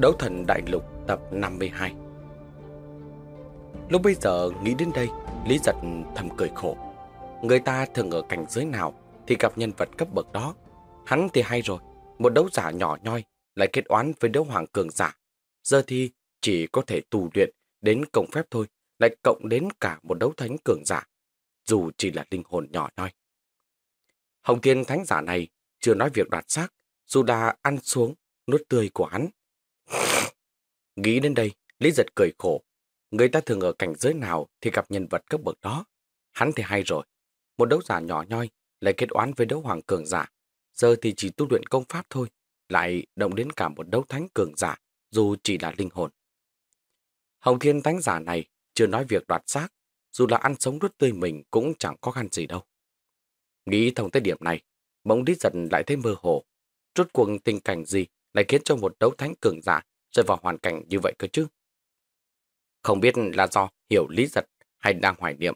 Đấu thần đại lục tập 52 Lúc bây giờ nghĩ đến đây, Lý giật thầm cười khổ. Người ta thường ở cảnh giới nào thì gặp nhân vật cấp bậc đó. Hắn thì hay rồi, một đấu giả nhỏ nhoi lại kết oán với đấu hoàng cường giả. Giờ thì chỉ có thể tù luyện đến cộng phép thôi, lại cộng đến cả một đấu thánh cường giả, dù chỉ là linh hồn nhỏ nhoi. Hồng Thiên Thánh giả này chưa nói việc đoạt xác, dù đã ăn xuống nuốt tươi của hắn. Nghĩ đến đây, Lý giật cười khổ. Người ta thường ở cảnh giới nào thì gặp nhân vật cấp bậc đó. Hắn thì hay rồi. Một đấu giả nhỏ nhoi lại kết oán với đấu hoàng cường giả. Giờ thì chỉ tu luyện công pháp thôi, lại động đến cả một đấu thánh cường giả, dù chỉ là linh hồn. Hồng Thiên Thánh giả này chưa nói việc đoạt xác, dù là ăn sống đốt tươi mình cũng chẳng khó khăn gì đâu. Nghĩ thông tới điểm này, bỗng Lý giật lại thấy mơ hồ. Rốt cuộc tình cảnh gì lại khiến cho một đấu thánh cường giả rơi vào hoàn cảnh như vậy cơ chứ? Không biết là do hiểu lý giật hay đang hoài niệm,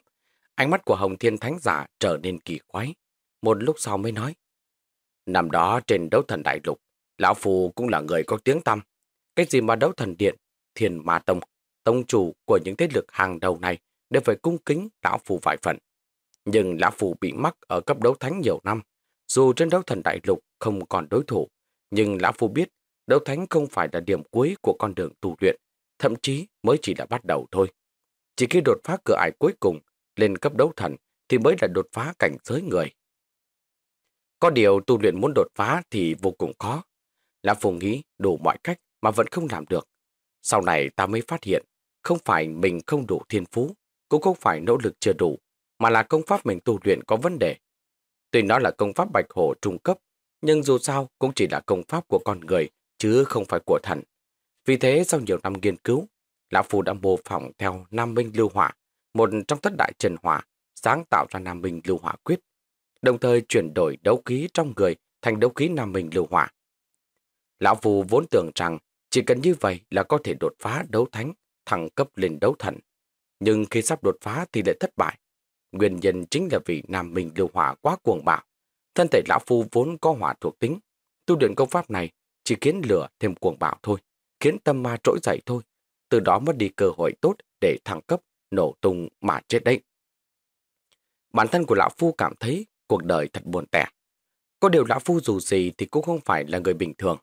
ánh mắt của Hồng Thiên Thánh Giả trở nên kỳ quái. Một lúc sau mới nói, Năm đó trên đấu thần đại lục, Lão Phù cũng là người có tiếng tăm. Cái gì mà đấu thần điện, thiền ma tông, tông chủ của những thế lực hàng đầu này đều phải cung kính Lão Phù vài phần. Nhưng Lão Phù bị mắc ở cấp đấu thánh nhiều năm, dù trên đấu thần đại lục không còn đối thủ, nhưng Lão Phu biết đấu thánh không phải là điểm cuối của con đường tu luyện, thậm chí mới chỉ là bắt đầu thôi. Chỉ khi đột phá cửa ải cuối cùng lên cấp đấu thần thì mới là đột phá cảnh giới người. Có điều tu luyện muốn đột phá thì vô cùng khó. Lão Phu nghĩ đủ mọi cách mà vẫn không làm được. Sau này ta mới phát hiện, không phải mình không đủ thiên phú, cũng không phải nỗ lực chưa đủ, mà là công pháp mình tu luyện có vấn đề. Tuy nó là công pháp bạch hổ trung cấp, nhưng dù sao cũng chỉ là công pháp của con người, chứ không phải của thần. Vì thế sau nhiều năm nghiên cứu, Lão Phu đã mô phỏng theo Nam Minh Lưu Hỏa, một trong tất đại trần hỏa, sáng tạo ra Nam Minh Lưu Hỏa Quyết, đồng thời chuyển đổi đấu khí trong người thành đấu khí Nam Minh Lưu Hỏa. Lão Phu vốn tưởng rằng chỉ cần như vậy là có thể đột phá đấu thánh, thăng cấp lên đấu thần. Nhưng khi sắp đột phá thì lại thất bại. Nguyên nhân chính là vì Nam Minh Lưu Hỏa quá cuồng bạo, Thân thể lão phu vốn có hỏa thuộc tính. Tu luyện công pháp này chỉ khiến lửa thêm cuồng bạo thôi, khiến tâm ma trỗi dậy thôi. Từ đó mất đi cơ hội tốt để thăng cấp, nổ tung mà chết đấy. Bản thân của lão phu cảm thấy cuộc đời thật buồn tẻ. Có điều lão phu dù gì thì cũng không phải là người bình thường.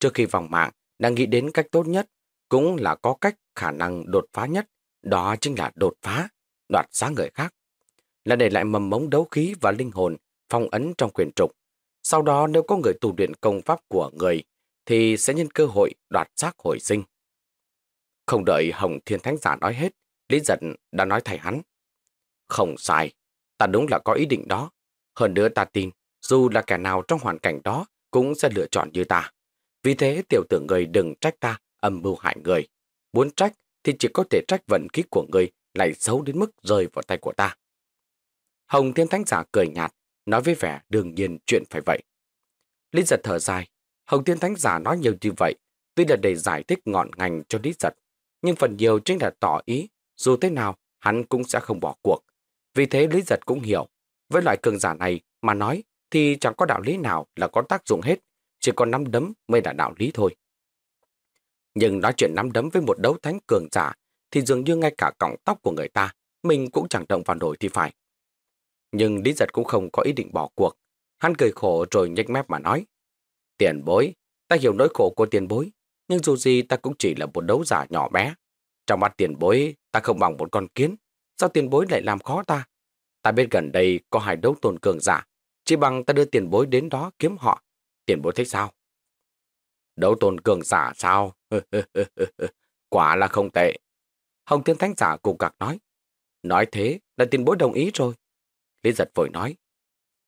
Trước khi vòng mạng, đang nghĩ đến cách tốt nhất, cũng là có cách khả năng đột phá nhất, đó chính là đột phá, đoạt giá người khác. Là để lại mầm mống đấu khí và linh hồn phong ấn trong quyền trục. Sau đó nếu có người tu luyện công pháp của người, thì sẽ nhân cơ hội đoạt xác hồi sinh. Không đợi Hồng Thiên Thánh Giả nói hết, Lý Giật đã nói thay hắn. Không sai, ta đúng là có ý định đó. Hơn nữa ta tin, dù là kẻ nào trong hoàn cảnh đó cũng sẽ lựa chọn như ta. Vì thế tiểu tưởng người đừng trách ta âm mưu hại người. Muốn trách thì chỉ có thể trách vận khí của người lại xấu đến mức rơi vào tay của ta. Hồng Thiên Thánh Giả cười nhạt, nói với vẻ đương nhiên chuyện phải vậy. Lý giật thở dài, Hồng Thiên Thánh Giả nói nhiều như vậy, tuy là để giải thích ngọn ngành cho Lý giật, nhưng phần nhiều chính là tỏ ý, dù thế nào, hắn cũng sẽ không bỏ cuộc. Vì thế Lý giật cũng hiểu, với loại cường giả này mà nói thì chẳng có đạo lý nào là có tác dụng hết, chỉ có nắm đấm mới là đạo lý thôi. Nhưng nói chuyện nắm đấm với một đấu thánh cường giả thì dường như ngay cả cọng tóc của người ta mình cũng chẳng động vào nổi thì phải. Nhưng Lý Giật cũng không có ý định bỏ cuộc. Hắn cười khổ rồi nhếch mép mà nói. Tiền bối, ta hiểu nỗi khổ của tiền bối, nhưng dù gì ta cũng chỉ là một đấu giả nhỏ bé. Trong mắt tiền bối, ta không bằng một con kiến. Sao tiền bối lại làm khó ta? Ta biết gần đây có hai đấu tôn cường giả. Chỉ bằng ta đưa tiền bối đến đó kiếm họ. Tiền bối thấy sao? Đấu tôn cường giả sao? Quả là không tệ. Hồng Thiên Thánh Giả cùng cạc nói. Nói thế là tiền bối đồng ý rồi. Lý giật vội nói.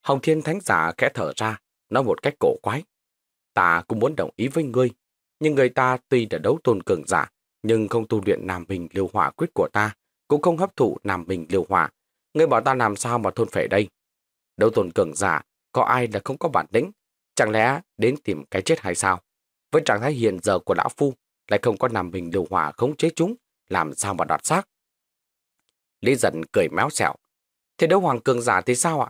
Hồng Thiên Thánh Giả khẽ thở ra, nói một cách cổ quái. ta cũng muốn đồng ý với ngươi, nhưng người ta tuy đã đấu tôn cường giả, nhưng không tu luyện nam bình liêu hỏa quyết của ta, cũng không hấp thụ nam bình liêu hỏa. Ngươi bảo ta làm sao mà thôn phệ đây? Đấu tôn cường giả, có ai là không có bản lĩnh? Chẳng lẽ đến tìm cái chết hay sao? Với trạng thái hiện giờ của lão phu, lại không có nam bình liêu hỏa khống chế chúng, làm sao mà đoạt xác? Lý giận cười méo xẹo. Thế đấu hoàng cường giả thì sao ạ?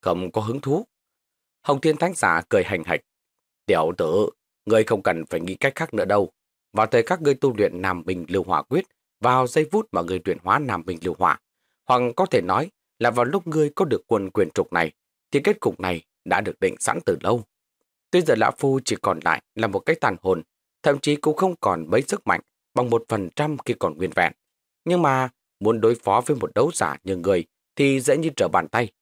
Không có hứng thú. Hồng Thiên Thánh giả cười hành hạch. Tiểu tử, ngươi không cần phải nghĩ cách khác nữa đâu. Vào thời các ngươi tu luyện Nam Bình Lưu Hỏa Quyết, vào giây phút mà ngươi luyện hóa Nam Bình Lưu Hỏa, hoặc có thể nói là vào lúc ngươi có được quân quyền trục này, thì kết cục này đã được định sẵn từ lâu. Tuy giờ Lão Phu chỉ còn lại là một cái tàn hồn, thậm chí cũng không còn mấy sức mạnh bằng một phần trăm khi còn nguyên vẹn. Nhưng mà muốn đối phó với một đấu giả như người thì dễ như trở bàn tay.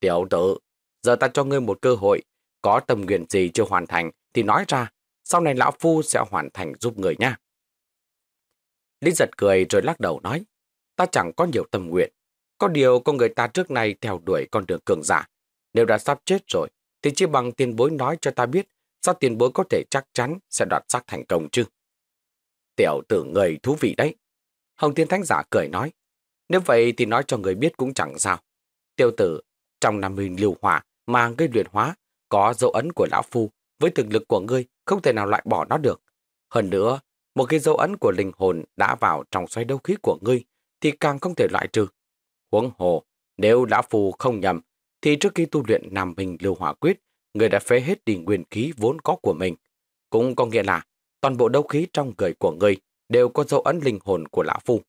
Tiểu tử, giờ ta cho ngươi một cơ hội, có tâm nguyện gì chưa hoàn thành thì nói ra, sau này lão phu sẽ hoàn thành giúp người nha. Lý giật cười rồi lắc đầu nói, ta chẳng có nhiều tâm nguyện. Có điều con người ta trước nay theo đuổi con đường cường giả. Nếu đã sắp chết rồi, thì chỉ bằng tiền bối nói cho ta biết sao tiền bối có thể chắc chắn sẽ đoạt xác thành công chứ. Tiểu tử người thú vị đấy. Hồng Thiên Thánh Giả cười nói, nếu vậy thì nói cho người biết cũng chẳng sao. Tiêu tử, trong năm mình liều hỏa mà gây luyện hóa, có dấu ấn của Lão Phu, với thực lực của ngươi không thể nào loại bỏ nó được. Hơn nữa, một khi dấu ấn của linh hồn đã vào trong xoay đấu khí của ngươi, thì càng không thể loại trừ. Huống hồ, nếu Lão Phu không nhầm, thì trước khi tu luyện Nam Bình Lưu Hỏa Quyết, người đã phế hết đi nguyên khí vốn có của mình. Cũng có nghĩa là toàn bộ đấu khí trong người của ngươi đều có dấu ấn linh hồn của Lão Phu.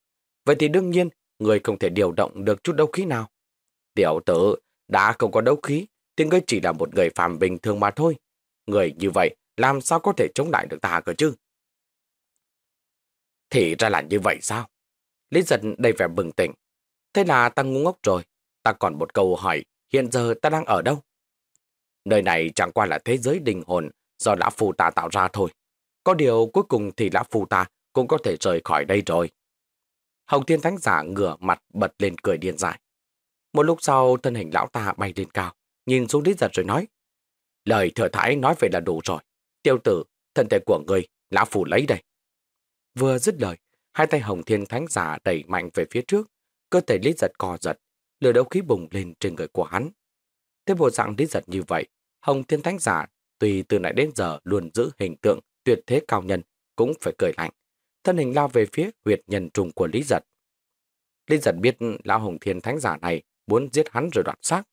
Vậy thì đương nhiên, người không thể điều động được chút đấu khí nào. Tiểu tử, đã không có đấu khí, thì ngươi chỉ là một người phàm bình thường mà thôi. Người như vậy, làm sao có thể chống lại được ta cơ chứ? Thì ra là như vậy sao? Lý giật đầy vẻ bừng tỉnh. Thế là ta ngu ngốc rồi. Ta còn một câu hỏi, hiện giờ ta đang ở đâu? Nơi này chẳng qua là thế giới đình hồn do Lão Phu ta tạo ra thôi. Có điều cuối cùng thì Lão Phu ta cũng có thể rời khỏi đây rồi. Hồng Thiên Thánh Giả ngửa mặt bật lên cười điên dại. Một lúc sau, thân hình lão ta bay lên cao, nhìn xuống đít Giật rồi nói. Lời thừa thái nói về là đủ rồi. Tiêu tử, thân thể của người, lão phủ lấy đây. Vừa dứt lời, hai tay Hồng Thiên Thánh Giả đẩy mạnh về phía trước, cơ thể lít Giật co giật, lửa đấu khí bùng lên trên người của hắn. Thế bộ dạng lít Giật như vậy, Hồng Thiên Thánh Giả tùy từ nãy đến giờ luôn giữ hình tượng tuyệt thế cao nhân, cũng phải cười lạnh. Thân hình lao về phía huyệt nhân trùng của Lý Giật. Lý Giật biết lão Hồng Thiên Thánh Giả này muốn giết hắn rồi đoạt xác.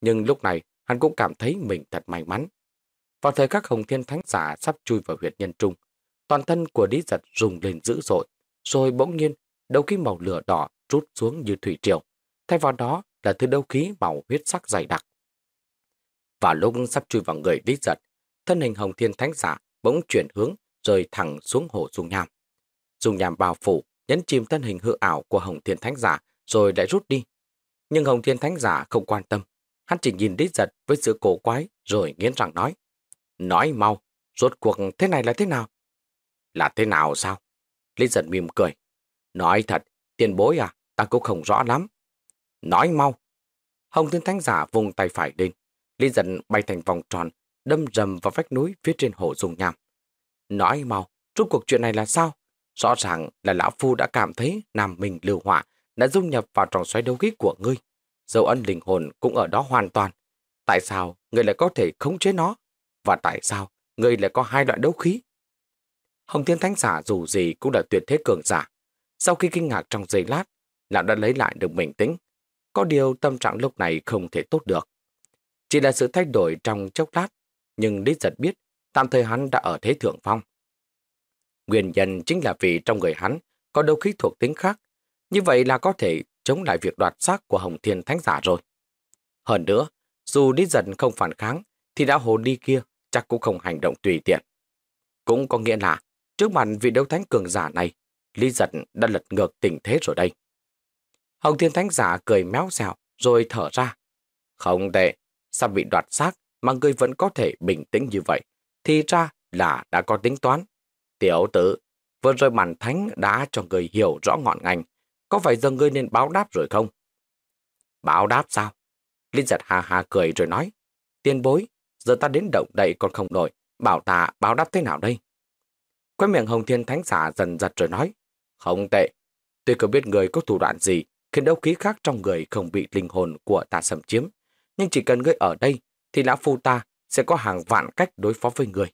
Nhưng lúc này, hắn cũng cảm thấy mình thật may mắn. Vào thời khắc Hồng Thiên Thánh Giả sắp chui vào huyệt nhân trung, toàn thân của Lý Giật rùng lên dữ dội, rồi bỗng nhiên, đầu khí màu lửa đỏ rút xuống như thủy triều. Thay vào đó là thứ đấu khí màu huyết sắc dày đặc. Và lúc sắp chui vào người Lý Giật, thân hình Hồng Thiên Thánh Giả bỗng chuyển hướng rời thẳng xuống hồ Dung Nham dùng nhàm bào phủ, nhấn chìm thân hình hư ảo của Hồng Thiên Thánh Giả rồi lại rút đi. Nhưng Hồng Thiên Thánh Giả không quan tâm. Hắn chỉ nhìn Lý Giật với sự cổ quái rồi nghiến răng nói. Nói mau, rốt cuộc thế này là thế nào? Là thế nào sao? Lý Giật mỉm cười. Nói thật, tiền bối à, ta cũng không rõ lắm. Nói mau. Hồng Thiên Thánh Giả vùng tay phải lên. Lý Giật bay thành vòng tròn, đâm rầm vào vách núi phía trên hồ dung nham. Nói mau, rốt cuộc chuyện này là sao? Rõ ràng là Lão Phu đã cảm thấy Nam mình lưu hỏa đã dung nhập vào tròng xoáy đấu khí của ngươi. Dấu ân linh hồn cũng ở đó hoàn toàn. Tại sao ngươi lại có thể khống chế nó? Và tại sao ngươi lại có hai loại đấu khí? Hồng Thiên Thánh Giả dù gì cũng là tuyệt thế cường giả. Sau khi kinh ngạc trong giây lát, lão đã lấy lại được bình tĩnh. Có điều tâm trạng lúc này không thể tốt được. Chỉ là sự thay đổi trong chốc lát, nhưng Lý Giật biết tạm thời hắn đã ở thế thượng phong. Nguyên nhân chính là vì trong người hắn có đấu khí thuộc tính khác như vậy là có thể chống lại việc đoạt xác của Hồng Thiên Thánh Giả rồi. Hơn nữa, dù Lý Dần không phản kháng, thì đã hồ đi kia chắc cũng không hành động tùy tiện. Cũng có nghĩa là, trước mặt vị đấu thánh cường giả này, Lý Giật đã lật ngược tình thế rồi đây. Hồng Thiên Thánh Giả cười méo xèo rồi thở ra. Không tệ, sao bị đoạt xác mà người vẫn có thể bình tĩnh như vậy, thì ra là đã có tính toán. Tiểu tử, vừa rồi bản thánh đã cho người hiểu rõ ngọn ngành, có phải giờ ngươi nên báo đáp rồi không? Báo đáp sao? Linh giật hà hà cười rồi nói, tiên bối, giờ ta đến động đậy còn không nổi, Bảo ta báo đáp thế nào đây? Quay miệng Hồng Thiên Thánh Giả dần giật rồi nói. Không tệ. Tuy không biết người có thủ đoạn gì khiến đấu khí khác trong người không bị linh hồn của ta xâm chiếm. Nhưng chỉ cần ngươi ở đây thì lão phu ta sẽ có hàng vạn cách đối phó với người.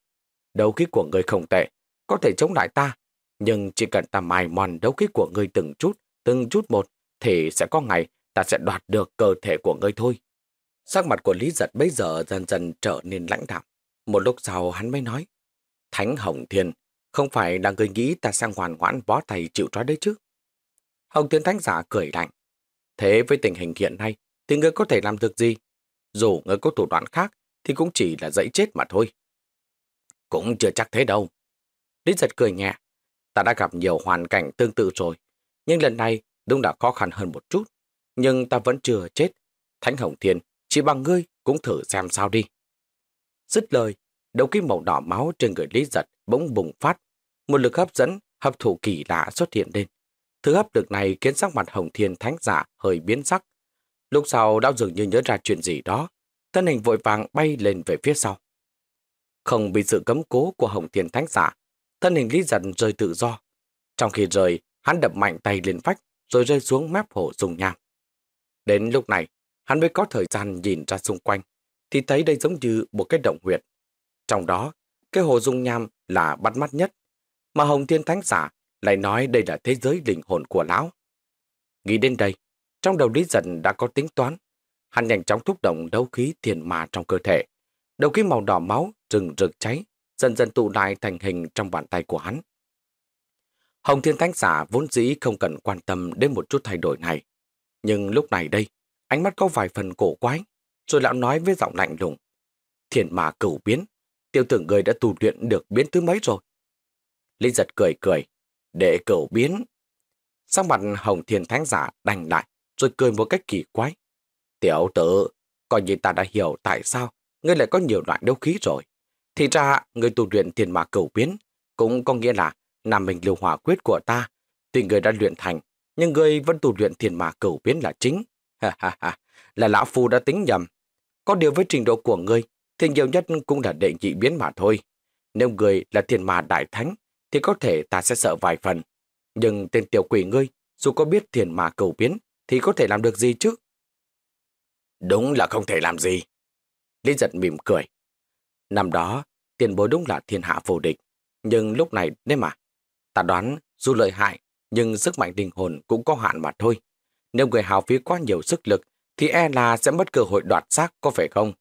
Đấu khí của người không tệ, có thể chống lại ta. Nhưng chỉ cần ta mài mòn đấu khí của ngươi từng chút, từng chút một, thì sẽ có ngày ta sẽ đoạt được cơ thể của ngươi thôi. Sắc mặt của Lý Giật bây giờ dần dần trở nên lãnh đạm. Một lúc sau hắn mới nói, Thánh Hồng Thiên, không phải là người nghĩ ta sang hoàn ngoãn bó tay chịu trói đấy chứ. Hồng Thiên Thánh Giả cười lạnh. Thế với tình hình hiện nay, thì ngươi có thể làm được gì? Dù ngươi có thủ đoạn khác, thì cũng chỉ là dãy chết mà thôi. Cũng chưa chắc thế đâu. Lý giật cười nhẹ. Ta đã gặp nhiều hoàn cảnh tương tự rồi, nhưng lần này đúng đã khó khăn hơn một chút. Nhưng ta vẫn chưa chết. Thánh Hồng Thiên, chỉ bằng ngươi cũng thử xem sao đi. Dứt lời, đầu kim màu đỏ máu trên người Lý giật bỗng bùng phát. Một lực hấp dẫn, hấp thụ kỳ lạ xuất hiện lên. Thứ hấp lực này khiến sắc mặt Hồng Thiên Thánh Giả hơi biến sắc. Lúc sau đã dường như nhớ ra chuyện gì đó, thân hình vội vàng bay lên về phía sau. Không bị sự cấm cố của Hồng Thiên Thánh Giả, thân hình Lý Giật rơi tự do. Trong khi rơi, hắn đập mạnh tay lên vách, rồi rơi xuống mép hồ dùng nham. Đến lúc này, hắn mới có thời gian nhìn ra xung quanh, thì thấy đây giống như một cái động huyệt. Trong đó, cái hồ dung nham là bắt mắt nhất, mà Hồng Thiên Thánh Giả lại nói đây là thế giới linh hồn của lão. Nghĩ đến đây, trong đầu Lý Dần đã có tính toán. Hắn nhanh chóng thúc động đấu khí thiền mà trong cơ thể. Đấu khí màu đỏ máu rừng rực cháy, dần dần tụ lại thành hình trong bàn tay của hắn. Hồng Thiên Thánh Giả vốn dĩ không cần quan tâm đến một chút thay đổi này. Nhưng lúc này đây, ánh mắt có vài phần cổ quái, rồi lão nói với giọng lạnh lùng. Thiền mà cửu biến, tiêu tưởng người đã tu luyện được biến thứ mấy rồi. Lý giật cười cười, để cửu biến. Sang mặt Hồng Thiên Thánh Giả đành lại, rồi cười một cách kỳ quái. Tiểu tử, coi như ta đã hiểu tại sao ngươi lại có nhiều loại đấu khí rồi. Thì ra, người tu luyện tiền mạc cửu biến, cũng có nghĩa là nam mình lưu hỏa quyết của ta. Tuy người đã luyện thành, nhưng người vẫn tu luyện tiền mạc cửu biến là chính. Ha ha ha, là lão phu đã tính nhầm. Có điều với trình độ của ngươi, thì nhiều nhất cũng là đệ nhị biến mà thôi. Nếu người là tiền mà đại thánh, thì có thể ta sẽ sợ vài phần. Nhưng tên tiểu quỷ ngươi, dù có biết tiền mà cầu biến, thì có thể làm được gì chứ? Đúng là không thể làm gì. Lý giật mỉm cười. Năm đó, tiền bối đúng là thiên hạ vô địch. Nhưng lúc này đấy mà, ta đoán dù lợi hại, nhưng sức mạnh linh hồn cũng có hạn mà thôi. Nếu người hào phí quá nhiều sức lực, thì e là sẽ mất cơ hội đoạt xác có phải không?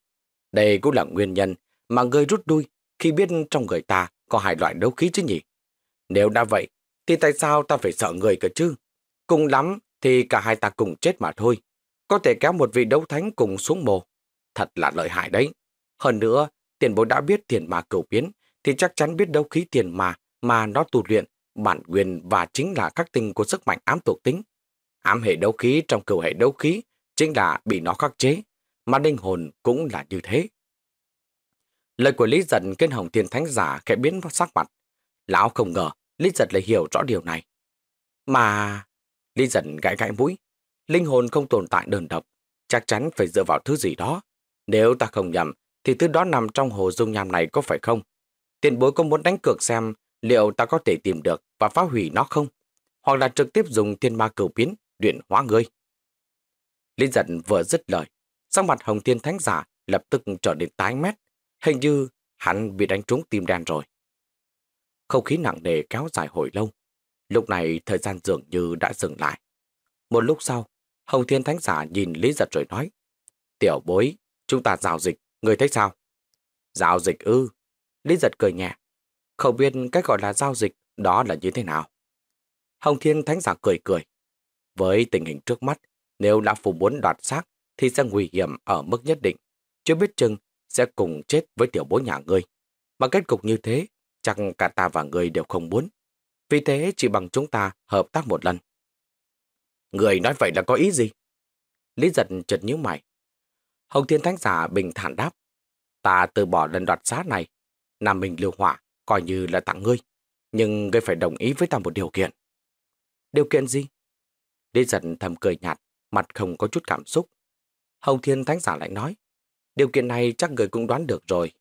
Đây cũng là nguyên nhân mà người rút đuôi khi biết trong người ta có hai loại đấu khí chứ nhỉ? Nếu đã vậy, thì tại sao ta phải sợ người cơ chứ? Cùng lắm thì cả hai ta cùng chết mà thôi. Có thể kéo một vị đấu thánh cùng xuống mồ. Thật là lợi hại đấy. Hơn nữa, tiền bối đã biết tiền mà cầu biến, thì chắc chắn biết đấu khí tiền mà mà nó tu luyện, bản quyền và chính là khắc tinh của sức mạnh ám thuộc tính. Ám hệ đấu khí trong cửu hệ đấu khí chính là bị nó khắc chế, mà linh hồn cũng là như thế. Lời của Lý Giật khiến Hồng Thiên Thánh Giả khẽ biến vào sắc mặt. Lão không ngờ Lý Giật lại hiểu rõ điều này. Mà... Lý Giật gãi gãi mũi. Linh hồn không tồn tại đơn độc, chắc chắn phải dựa vào thứ gì đó. Nếu ta không nhầm, thì thứ đó nằm trong hồ dung nham này có phải không? Tiền bối có muốn đánh cược xem liệu ta có thể tìm được và phá hủy nó không? Hoặc là trực tiếp dùng thiên ma cửu biến, luyện hóa ngươi. Lý giận vừa dứt lời, sắc mặt hồng thiên thánh giả lập tức trở nên tái mét. Hình như hắn bị đánh trúng tim đen rồi. Không khí nặng nề kéo dài hồi lâu. Lúc này thời gian dường như đã dừng lại. Một lúc sau, Hồng Thiên Thánh Giả nhìn Lý Giật rồi nói. Tiểu bối, chúng ta giao dịch, người thấy sao? Giao dịch ư? Lý Giật cười nhẹ. Không biết cách gọi là giao dịch đó là như thế nào? Hồng Thiên Thánh Giả cười cười. Với tình hình trước mắt, nếu Lão phù muốn đoạt xác thì sẽ nguy hiểm ở mức nhất định. Chưa biết chừng sẽ cùng chết với tiểu bối nhà ngươi. Mà kết cục như thế chẳng cả ta và người đều không muốn. Vì thế chỉ bằng chúng ta hợp tác một lần. Người nói vậy là có ý gì? Lý giật chợt nhíu mày. Hồng Thiên Thánh Giả bình thản đáp. Ta từ bỏ lần đoạt giá này. Nam mình lưu hỏa, coi như là tặng ngươi. Nhưng ngươi phải đồng ý với ta một điều kiện. Điều kiện gì? Lý giận thầm cười nhạt, mặt không có chút cảm xúc. Hồng Thiên Thánh Giả lại nói. Điều kiện này chắc người cũng đoán được rồi.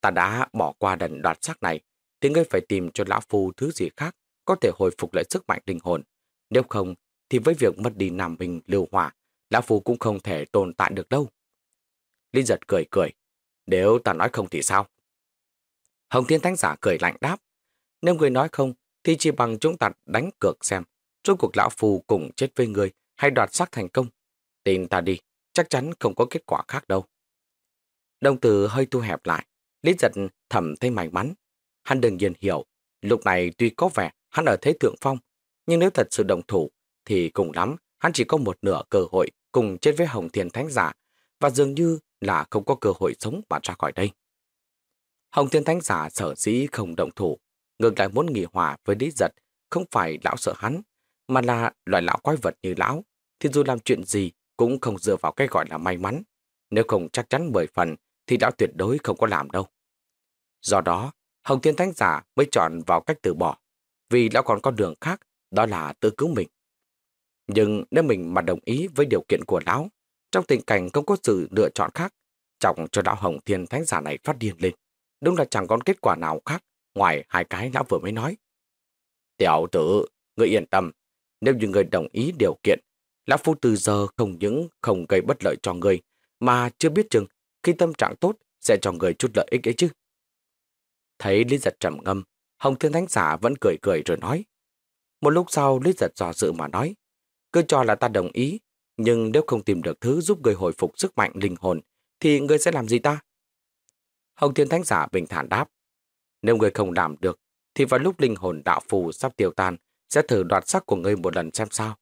ta đã bỏ qua đần đoạt xác này, thì ngươi phải tìm cho lão phu thứ gì khác có thể hồi phục lại sức mạnh linh hồn. Nếu không, thì với việc mất đi Nam Minh lưu hỏa, lão phu cũng không thể tồn tại được đâu. Linh giật cười cười. Nếu ta nói không thì sao? Hồng Thiên Thánh Giả cười lạnh đáp. Nếu người nói không, thì chỉ bằng chúng ta đánh cược xem. Rốt cuộc lão phù cùng chết với người hay đoạt sắc thành công. Tin ta đi, chắc chắn không có kết quả khác đâu. Đồng tử hơi thu hẹp lại. Lý giật thầm thấy may mắn. Hắn đừng nhiên hiểu, lúc này tuy có vẻ hắn ở thế thượng phong, nhưng nếu thật sự đồng thủ, thì cùng lắm, hắn chỉ có một nửa cơ hội cùng chết với Hồng Thiên Thánh Giả, và dường như là không có cơ hội sống mà ra khỏi đây. Hồng Thiên Thánh Giả sở dĩ không động thủ, ngược lại muốn nghỉ hòa với Lý Giật, không phải lão sợ hắn, mà là loại lão quái vật như lão, thì dù làm chuyện gì cũng không dựa vào cái gọi là may mắn. Nếu không chắc chắn mười phần, thì lão tuyệt đối không có làm đâu. Do đó, Hồng Thiên Thánh Giả mới chọn vào cách từ bỏ, vì lão còn có đường khác, đó là tự cứu mình. Nhưng nếu mình mà đồng ý với điều kiện của lão, trong tình cảnh không có sự lựa chọn khác, trọng cho đạo Hồng Thiên Thánh Giả này phát điên lên. Đúng là chẳng có kết quả nào khác ngoài hai cái lão vừa mới nói. Tiểu tử, người yên tâm, nếu như người đồng ý điều kiện, lão phu từ giờ không những không gây bất lợi cho người, mà chưa biết chừng khi tâm trạng tốt sẽ cho người chút lợi ích ấy chứ. Thấy Lý Giật trầm ngâm, Hồng Thiên Thánh Giả vẫn cười cười rồi nói. Một lúc sau Lý Giật dò dự mà nói, cứ cho là ta đồng ý, nhưng nếu không tìm được thứ giúp người hồi phục sức mạnh linh hồn, thì người sẽ làm gì ta? Hồng Thiên Thánh Giả bình thản đáp. Nếu người không làm được, thì vào lúc linh hồn đạo phù sắp tiêu tan, sẽ thử đoạt sắc của người một lần xem sao.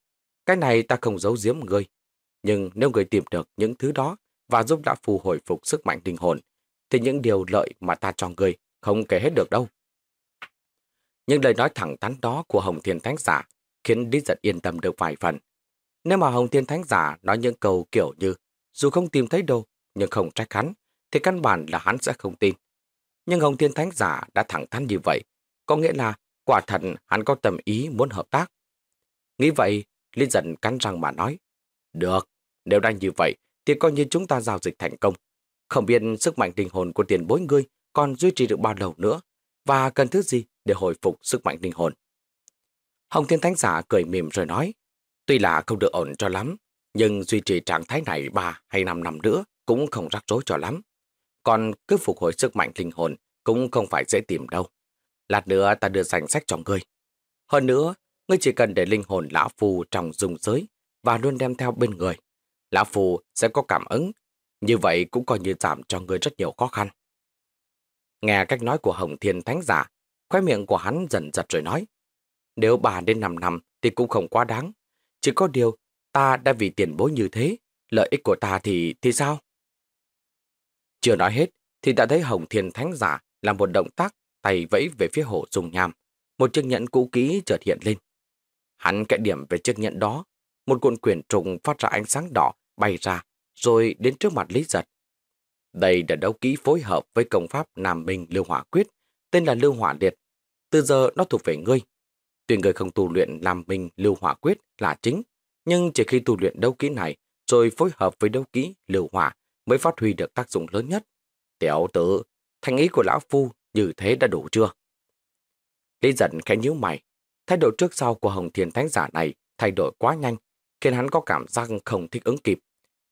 Cái này ta không giấu giếm người. Nhưng nếu người tìm được những thứ đó và giúp đạo phù hồi phục sức mạnh linh hồn, thì những điều lợi mà ta cho người không kể hết được đâu. Nhưng lời nói thẳng thắn đó của Hồng Thiên Thánh Giả khiến Lý Giật yên tâm được vài phần. Nếu mà Hồng Thiên Thánh Giả nói những câu kiểu như dù không tìm thấy đâu, nhưng không trách hắn, thì căn bản là hắn sẽ không tin. Nhưng Hồng Thiên Thánh Giả đã thẳng thắn như vậy, có nghĩa là quả thật hắn có tâm ý muốn hợp tác. Nghĩ vậy, Lý Dân cắn răng mà nói, được, nếu đang như vậy, thì coi như chúng ta giao dịch thành công. Không biết sức mạnh linh hồn của tiền bối ngươi còn duy trì được bao lâu nữa, và cần thứ gì để hồi phục sức mạnh linh hồn. Hồng Thiên Thánh Giả cười mỉm rồi nói, tuy là không được ổn cho lắm, nhưng duy trì trạng thái này 3 hay 5 năm nữa cũng không rắc rối cho lắm. Còn cứ phục hồi sức mạnh linh hồn cũng không phải dễ tìm đâu. Lát nữa ta đưa danh sách cho ngươi. Hơn nữa, ngươi chỉ cần để linh hồn lão phù trong dung giới và luôn đem theo bên người. Lão phù sẽ có cảm ứng, như vậy cũng coi như giảm cho ngươi rất nhiều khó khăn. Nghe cách nói của Hồng Thiên Thánh Giả, khóe miệng của hắn dần giật rồi nói. Nếu bà đến 5 năm thì cũng không quá đáng. Chỉ có điều, ta đã vì tiền bối như thế, lợi ích của ta thì thì sao? Chưa nói hết, thì đã thấy Hồng Thiên Thánh Giả làm một động tác tay vẫy về phía hồ dùng nham. Một chiếc nhẫn cũ kỹ chợt hiện lên. Hắn kẽ điểm về chiếc nhẫn đó, một cuộn quyển trùng phát ra ánh sáng đỏ bay ra, rồi đến trước mặt Lý Giật. Đây là đấu kỹ phối hợp với công pháp Nam Minh Lưu Hỏa Quyết, tên là Lưu Hỏa Liệt. Từ giờ nó thuộc về ngươi. Tuy người không tu luyện làm mình Lưu Hỏa Quyết là chính, nhưng chỉ khi tu luyện đấu kỹ này rồi phối hợp với đấu kỹ Lưu Hỏa mới phát huy được tác dụng lớn nhất. Tiểu tử, thành ý của lão phu như thế đã đủ chưa? Lý giận khẽ nhíu mày. Thái độ trước sau của Hồng Thiên Thánh Giả này thay đổi quá nhanh, khiến hắn có cảm giác không thích ứng kịp.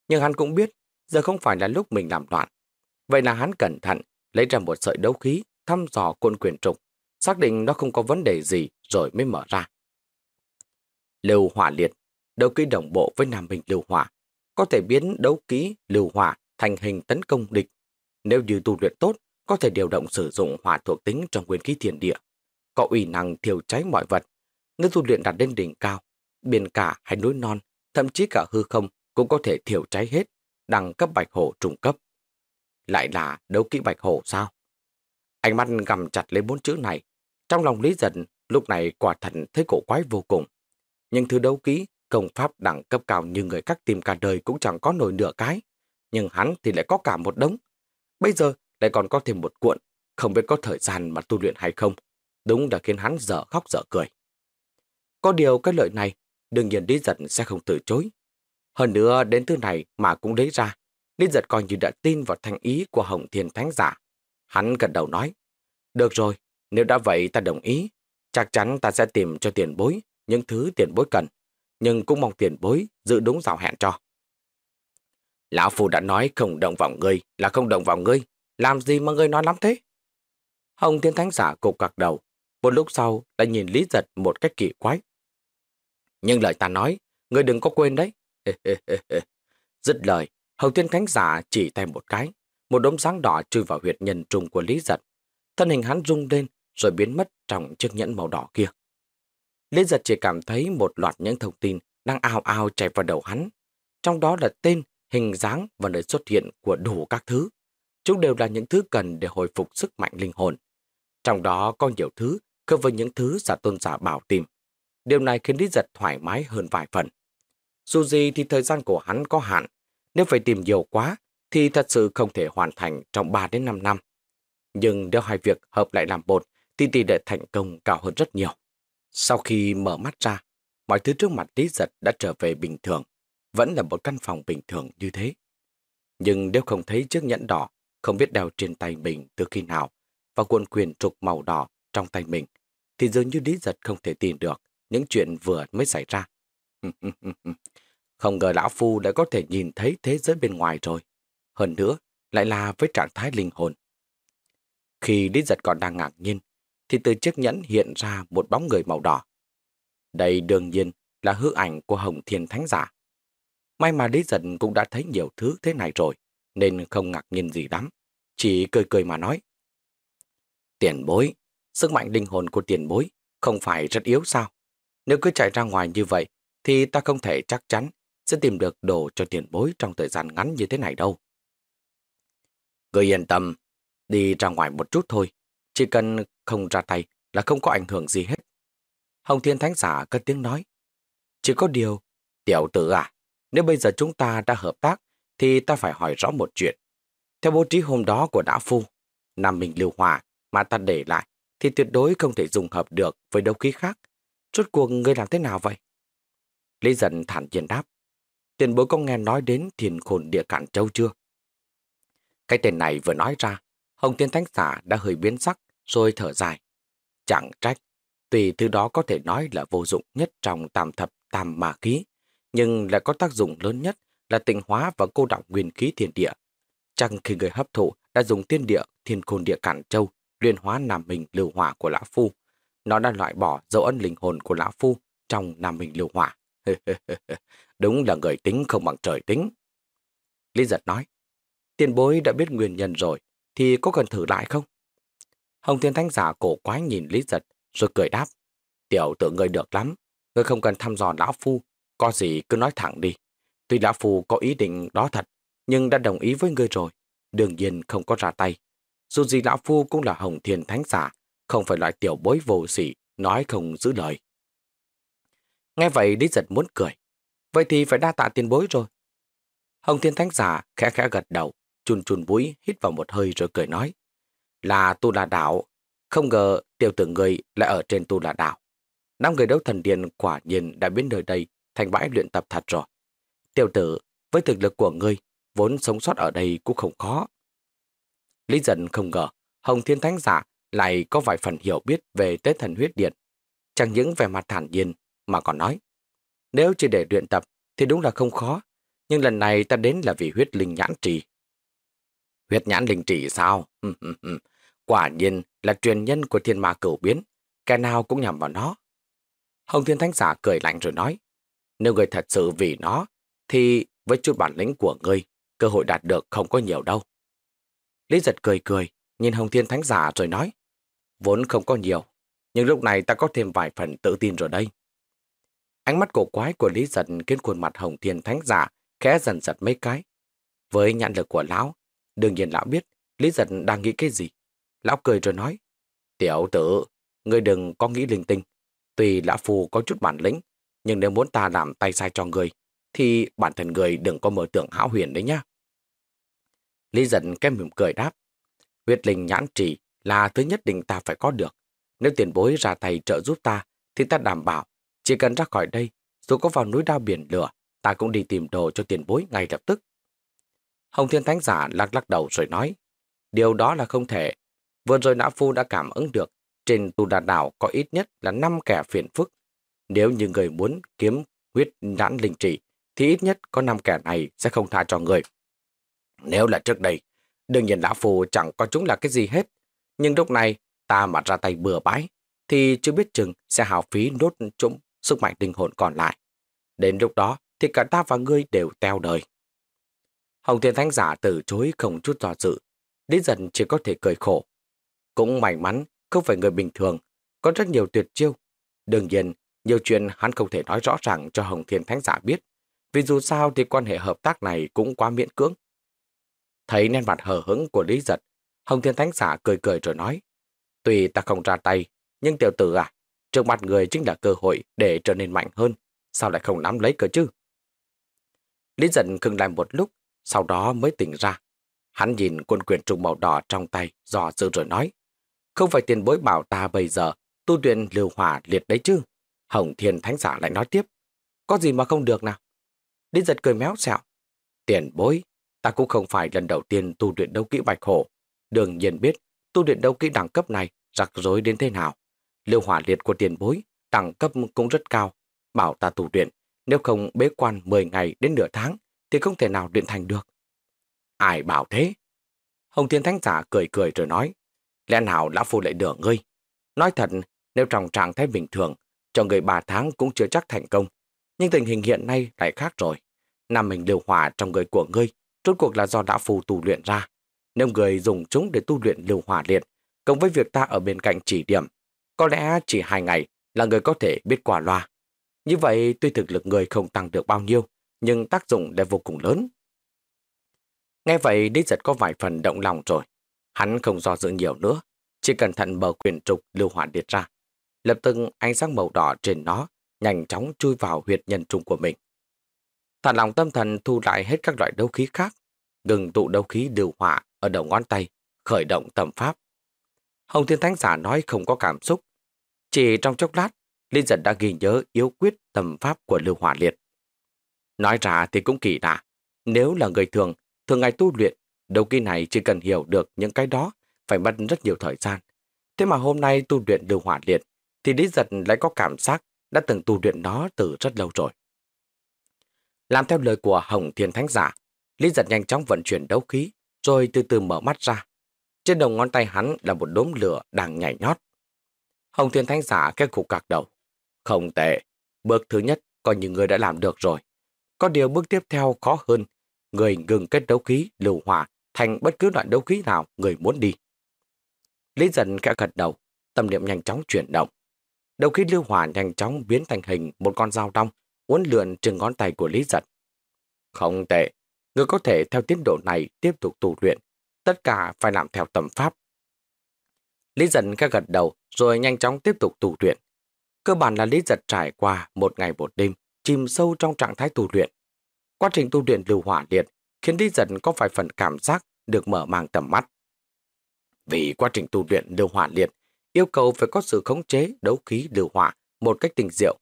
Nhưng hắn cũng biết giờ không phải là lúc mình làm loạn. Vậy là hắn cẩn thận, lấy ra một sợi đấu khí, thăm dò cuộn quyền trục, xác định nó không có vấn đề gì rồi mới mở ra. Lưu hỏa liệt, đấu ký đồng bộ với Nam Bình lưu hỏa, có thể biến đấu ký lưu hỏa thành hình tấn công địch. Nếu như tu luyện tốt, có thể điều động sử dụng hỏa thuộc tính trong nguyên khí thiên địa, có uy năng thiêu cháy mọi vật. Nếu tu luyện đạt đến đỉnh cao, biển cả hay núi non, thậm chí cả hư không cũng có thể thiêu cháy hết, đẳng cấp bạch hổ trung cấp. Lại là đấu kỹ bạch hổ sao? Ánh mắt gầm chặt lấy bốn chữ này. Trong lòng Lý Dần, lúc này quả thần thấy cổ quái vô cùng. Nhưng thứ đấu ký công pháp đẳng cấp cao như người khác tìm cả đời cũng chẳng có nổi nửa cái. Nhưng hắn thì lại có cả một đống. Bây giờ lại còn có thêm một cuộn, không biết có thời gian mà tu luyện hay không. Đúng đã khiến hắn dở khóc dở cười. Có điều cái lợi này, đương nhiên Lý Giật sẽ không từ chối. Hơn nữa đến thứ này mà cũng lấy ra, Lý Giật coi như đã tin vào thành ý của Hồng Thiên Thánh Giả. Hắn gật đầu nói, được rồi, nếu đã vậy ta đồng ý. Chắc chắn ta sẽ tìm cho tiền bối những thứ tiền bối cần, nhưng cũng mong tiền bối giữ đúng rào hẹn cho. Lão Phu đã nói không động vào ngươi là không động vào ngươi, làm gì mà ngươi nói lắm thế? Hồng Thiên Thánh Giả cục cặc đầu, một lúc sau lại nhìn Lý Giật một cách kỳ quái. Nhưng lời ta nói, ngươi đừng có quên đấy. Dứt lời, Hồng Thiên Thánh Giả chỉ tay một cái, một đốm sáng đỏ chui vào huyệt nhân trùng của Lý Giật. Thân hình hắn rung lên rồi biến mất trong chiếc nhẫn màu đỏ kia. Lý Giật chỉ cảm thấy một loạt những thông tin đang ào ào chạy vào đầu hắn. Trong đó là tên, hình dáng và nơi xuất hiện của đủ các thứ. Chúng đều là những thứ cần để hồi phục sức mạnh linh hồn. Trong đó có nhiều thứ khớp với những thứ giả tôn giả bảo tìm. Điều này khiến Lý Giật thoải mái hơn vài phần. Dù gì thì thời gian của hắn có hạn. Nếu phải tìm nhiều quá thì thật sự không thể hoàn thành trong 3 đến 5 năm. Nhưng nếu hai việc hợp lại làm một thì tỷ lệ thành công cao hơn rất nhiều. Sau khi mở mắt ra, mọi thứ trước mặt Lý Giật đã trở về bình thường. Vẫn là một căn phòng bình thường như thế. Nhưng nếu không thấy chiếc nhẫn đỏ, không biết đeo trên tay mình từ khi nào, và cuộn quyền trục màu đỏ trong tay mình, thì dường như Lý Giật không thể tin được những chuyện vừa mới xảy ra. không ngờ Lão Phu đã có thể nhìn thấy thế giới bên ngoài rồi. Hơn nữa, lại là với trạng thái linh hồn. Khi Lý Giật còn đang ngạc nhiên, thì từ chiếc nhẫn hiện ra một bóng người màu đỏ. Đây đương nhiên là hư ảnh của Hồng Thiên Thánh Giả. May mà Lý Giật cũng đã thấy nhiều thứ thế này rồi, nên không ngạc nhiên gì lắm, chỉ cười cười mà nói. Tiền bối, sức mạnh linh hồn của tiền bối không phải rất yếu sao? Nếu cứ chạy ra ngoài như vậy, thì ta không thể chắc chắn sẽ tìm được đồ cho tiền bối trong thời gian ngắn như thế này đâu. Người yên tâm, đi ra ngoài một chút thôi, chỉ cần không ra tay là không có ảnh hưởng gì hết. Hồng Thiên Thánh Giả cất tiếng nói. Chỉ có điều, tiểu tử à, nếu bây giờ chúng ta đã hợp tác, thì ta phải hỏi rõ một chuyện. Theo bố trí hôm đó của Đã Phu, Nam Minh Lưu Hòa mà ta để lại, thì tuyệt đối không thể dùng hợp được với đấu khí khác. Rốt cuộc ngươi làm thế nào vậy? Lý dần thản nhiên đáp. Tiền bối có nghe nói đến thiền khôn địa cạn châu chưa? Cái tên này vừa nói ra, Hồng Thiên Thánh Giả đã hơi biến sắc, rồi thở dài. Chẳng trách, tùy thứ đó có thể nói là vô dụng nhất trong tam thập tam ma khí, nhưng lại có tác dụng lớn nhất là tịnh hóa và cô đọng nguyên khí thiên địa. Chẳng khi người hấp thụ đã dùng tiên địa thiên khôn địa cản châu luyện hóa nam mình lưu hỏa của Lão Phu. Nó đã loại bỏ dấu ân linh hồn của Lão Phu trong nam mình lưu hỏa. Đúng là người tính không bằng trời tính. Lý giật nói, tiền bối đã biết nguyên nhân rồi, thì có cần thử lại không? Hồng Thiên Thánh giả cổ quái nhìn Lý Giật, rồi cười đáp. Tiểu tự người được lắm, người không cần thăm dò Lão Phu, có gì cứ nói thẳng đi. Tuy Lão Phu có ý định đó thật, nhưng đã đồng ý với ngươi rồi, đương nhiên không có ra tay. Dù gì Lão Phu cũng là Hồng Thiên Thánh giả, không phải loại tiểu bối vô sỉ, nói không giữ lời. Nghe vậy Lý Giật muốn cười. Vậy thì phải đa tạ tiền bối rồi. Hồng Thiên Thánh giả khẽ khẽ gật đầu, chun chun mũi, hít vào một hơi rồi cười nói. Là tu la đảo. Không ngờ tiểu tử người lại ở trên tu la đảo. Năm người đấu thần điện quả nhiên đã biến nơi đây thành bãi luyện tập thật rồi. Tiểu tử, với thực lực của ngươi, vốn sống sót ở đây cũng không khó. Lý dần không ngờ, Hồng Thiên Thánh Giả lại có vài phần hiểu biết về tế thần huyết điện. Chẳng những về mặt thản nhiên mà còn nói. Nếu chỉ để luyện tập thì đúng là không khó, nhưng lần này ta đến là vì huyết linh nhãn trì. Huyết nhãn linh trì sao? Quả nhiên là truyền nhân của thiên ma cửu biến, kẻ nào cũng nhằm vào nó. Hồng Thiên Thánh Giả cười lạnh rồi nói, nếu người thật sự vì nó, thì với chút bản lĩnh của ngươi, cơ hội đạt được không có nhiều đâu. Lý giật cười cười, nhìn Hồng Thiên Thánh Giả rồi nói, vốn không có nhiều, nhưng lúc này ta có thêm vài phần tự tin rồi đây. Ánh mắt cổ quái của Lý giật khiến khuôn mặt Hồng Thiên Thánh Giả khẽ dần giật mấy cái. Với nhãn lực của lão, đương nhiên lão biết Lý giật đang nghĩ cái gì. Lão cười rồi nói, Tiểu tử, ngươi đừng có nghĩ linh tinh. Tuy lão phù có chút bản lĩnh, nhưng nếu muốn ta làm tay sai cho ngươi, thì bản thân người đừng có mở tưởng hão huyền đấy nhá. Lý giật kem mỉm cười đáp, huyết linh nhãn trì là thứ nhất định ta phải có được. Nếu tiền bối ra tay trợ giúp ta, thì ta đảm bảo, chỉ cần ra khỏi đây, dù có vào núi đao biển lửa, ta cũng đi tìm đồ cho tiền bối ngay lập tức. Hồng Thiên Thánh Giả lắc lắc đầu rồi nói, điều đó là không thể, Vừa rồi Nã Phu đã cảm ứng được, trên tu đà đảo có ít nhất là 5 kẻ phiền phức. Nếu như người muốn kiếm huyết nhãn linh trị, thì ít nhất có 5 kẻ này sẽ không tha cho người. Nếu là trước đây, đương nhiên Lão Phu chẳng có chúng là cái gì hết. Nhưng lúc này, ta mà ra tay bừa bãi, thì chưa biết chừng sẽ hào phí nốt chúng sức mạnh linh hồn còn lại. Đến lúc đó thì cả ta và ngươi đều teo đời. Hồng Thiên Thánh Giả từ chối không chút do dự. đến dần chỉ có thể cười khổ. Cũng may mắn, không phải người bình thường, có rất nhiều tuyệt chiêu. Đương nhiên, nhiều chuyện hắn không thể nói rõ ràng cho Hồng Thiên Thánh Giả biết, vì dù sao thì quan hệ hợp tác này cũng quá miễn cưỡng. Thấy nên mặt hờ hững của Lý Giật, Hồng Thiên Thánh Giả cười cười rồi nói, Tuy ta không ra tay, nhưng tiểu tử à, trước mặt người chính là cơ hội để trở nên mạnh hơn, sao lại không nắm lấy cơ chứ? Lý Giật khừng lại một lúc, sau đó mới tỉnh ra. Hắn nhìn quân quyền trùng màu đỏ trong tay, dò dự rồi nói. Không phải tiền bối bảo ta bây giờ, tu luyện lưu hỏa liệt đấy chứ. Hồng Thiên Thánh Giả lại nói tiếp. Có gì mà không được nào? Đinh giật cười méo xẹo. Tiền bối, ta cũng không phải lần đầu tiên tu luyện đấu kỹ bạch hổ. Đương nhiên biết, tu luyện đấu kỹ đẳng cấp này rắc rối đến thế nào. Lưu hỏa liệt của tiền bối, đẳng cấp cũng rất cao. Bảo ta tu luyện, nếu không bế quan 10 ngày đến nửa tháng, thì không thể nào luyện thành được. Ai bảo thế? Hồng Thiên Thánh Giả cười cười rồi nói, lẽ nào Lão Phu lại đỡ ngươi? Nói thật, nếu trong trạng thái bình thường, cho người 3 tháng cũng chưa chắc thành công. Nhưng tình hình hiện nay lại khác rồi. Nam mình điều hỏa trong người của ngươi, rốt cuộc là do Lão Phu tu luyện ra. Nếu người dùng chúng để tu luyện lưu hỏa liệt, cộng với việc ta ở bên cạnh chỉ điểm, có lẽ chỉ hai ngày là người có thể biết quả loa. Như vậy, tuy thực lực người không tăng được bao nhiêu, nhưng tác dụng đều vô cùng lớn. Nghe vậy, Đích Giật có vài phần động lòng rồi. Hắn không do dự nhiều nữa, chỉ cẩn thận mở quyền trục lưu hỏa liệt ra. Lập tức ánh sáng màu đỏ trên nó nhanh chóng chui vào huyệt nhân trung của mình. Thả lòng tâm thần thu lại hết các loại đấu khí khác, ngừng tụ đấu khí lưu hỏa ở đầu ngón tay, khởi động tầm pháp. Hồng Thiên Thánh Giả nói không có cảm xúc. Chỉ trong chốc lát, Linh giật đã ghi nhớ yếu quyết tầm pháp của Lưu Hỏa Liệt. Nói ra thì cũng kỳ lạ. Nếu là người thường, thường ngày tu luyện, đầu kỳ này chỉ cần hiểu được những cái đó, phải mất rất nhiều thời gian. Thế mà hôm nay tu luyện đường Hỏa Liệt, thì Lý Giật lại có cảm giác đã từng tu luyện nó từ rất lâu rồi. Làm theo lời của Hồng Thiên Thánh Giả, Lý Giật nhanh chóng vận chuyển đấu khí, rồi từ từ mở mắt ra. Trên đầu ngón tay hắn là một đốm lửa đang nhảy nhót. Hồng Thiên Thánh Giả kết cục cạc đầu. Không tệ, bước thứ nhất coi như người đã làm được rồi. Có điều bước tiếp theo khó hơn. Người ngừng kết đấu khí, lưu hỏa thành bất cứ đoạn đấu khí nào người muốn đi. Lý dần khẽ gật đầu, tâm niệm nhanh chóng chuyển động. Đấu khí lưu hỏa nhanh chóng biến thành hình một con dao đong, uốn lượn trên ngón tay của Lý giật. Không tệ, người có thể theo tiến độ này tiếp tục tu luyện, tất cả phải làm theo tầm pháp. Lý giật khẽ gật đầu rồi nhanh chóng tiếp tục tu luyện. Cơ bản là Lý Giật trải qua một ngày một đêm, chìm sâu trong trạng thái tu luyện. Quá trình tu luyện lưu hỏa liệt khiến Lý Giật có vài phần cảm giác được mở mang tầm mắt. Vì quá trình tu luyện lưu hỏa liệt yêu cầu phải có sự khống chế đấu khí lưu hỏa một cách tình diệu,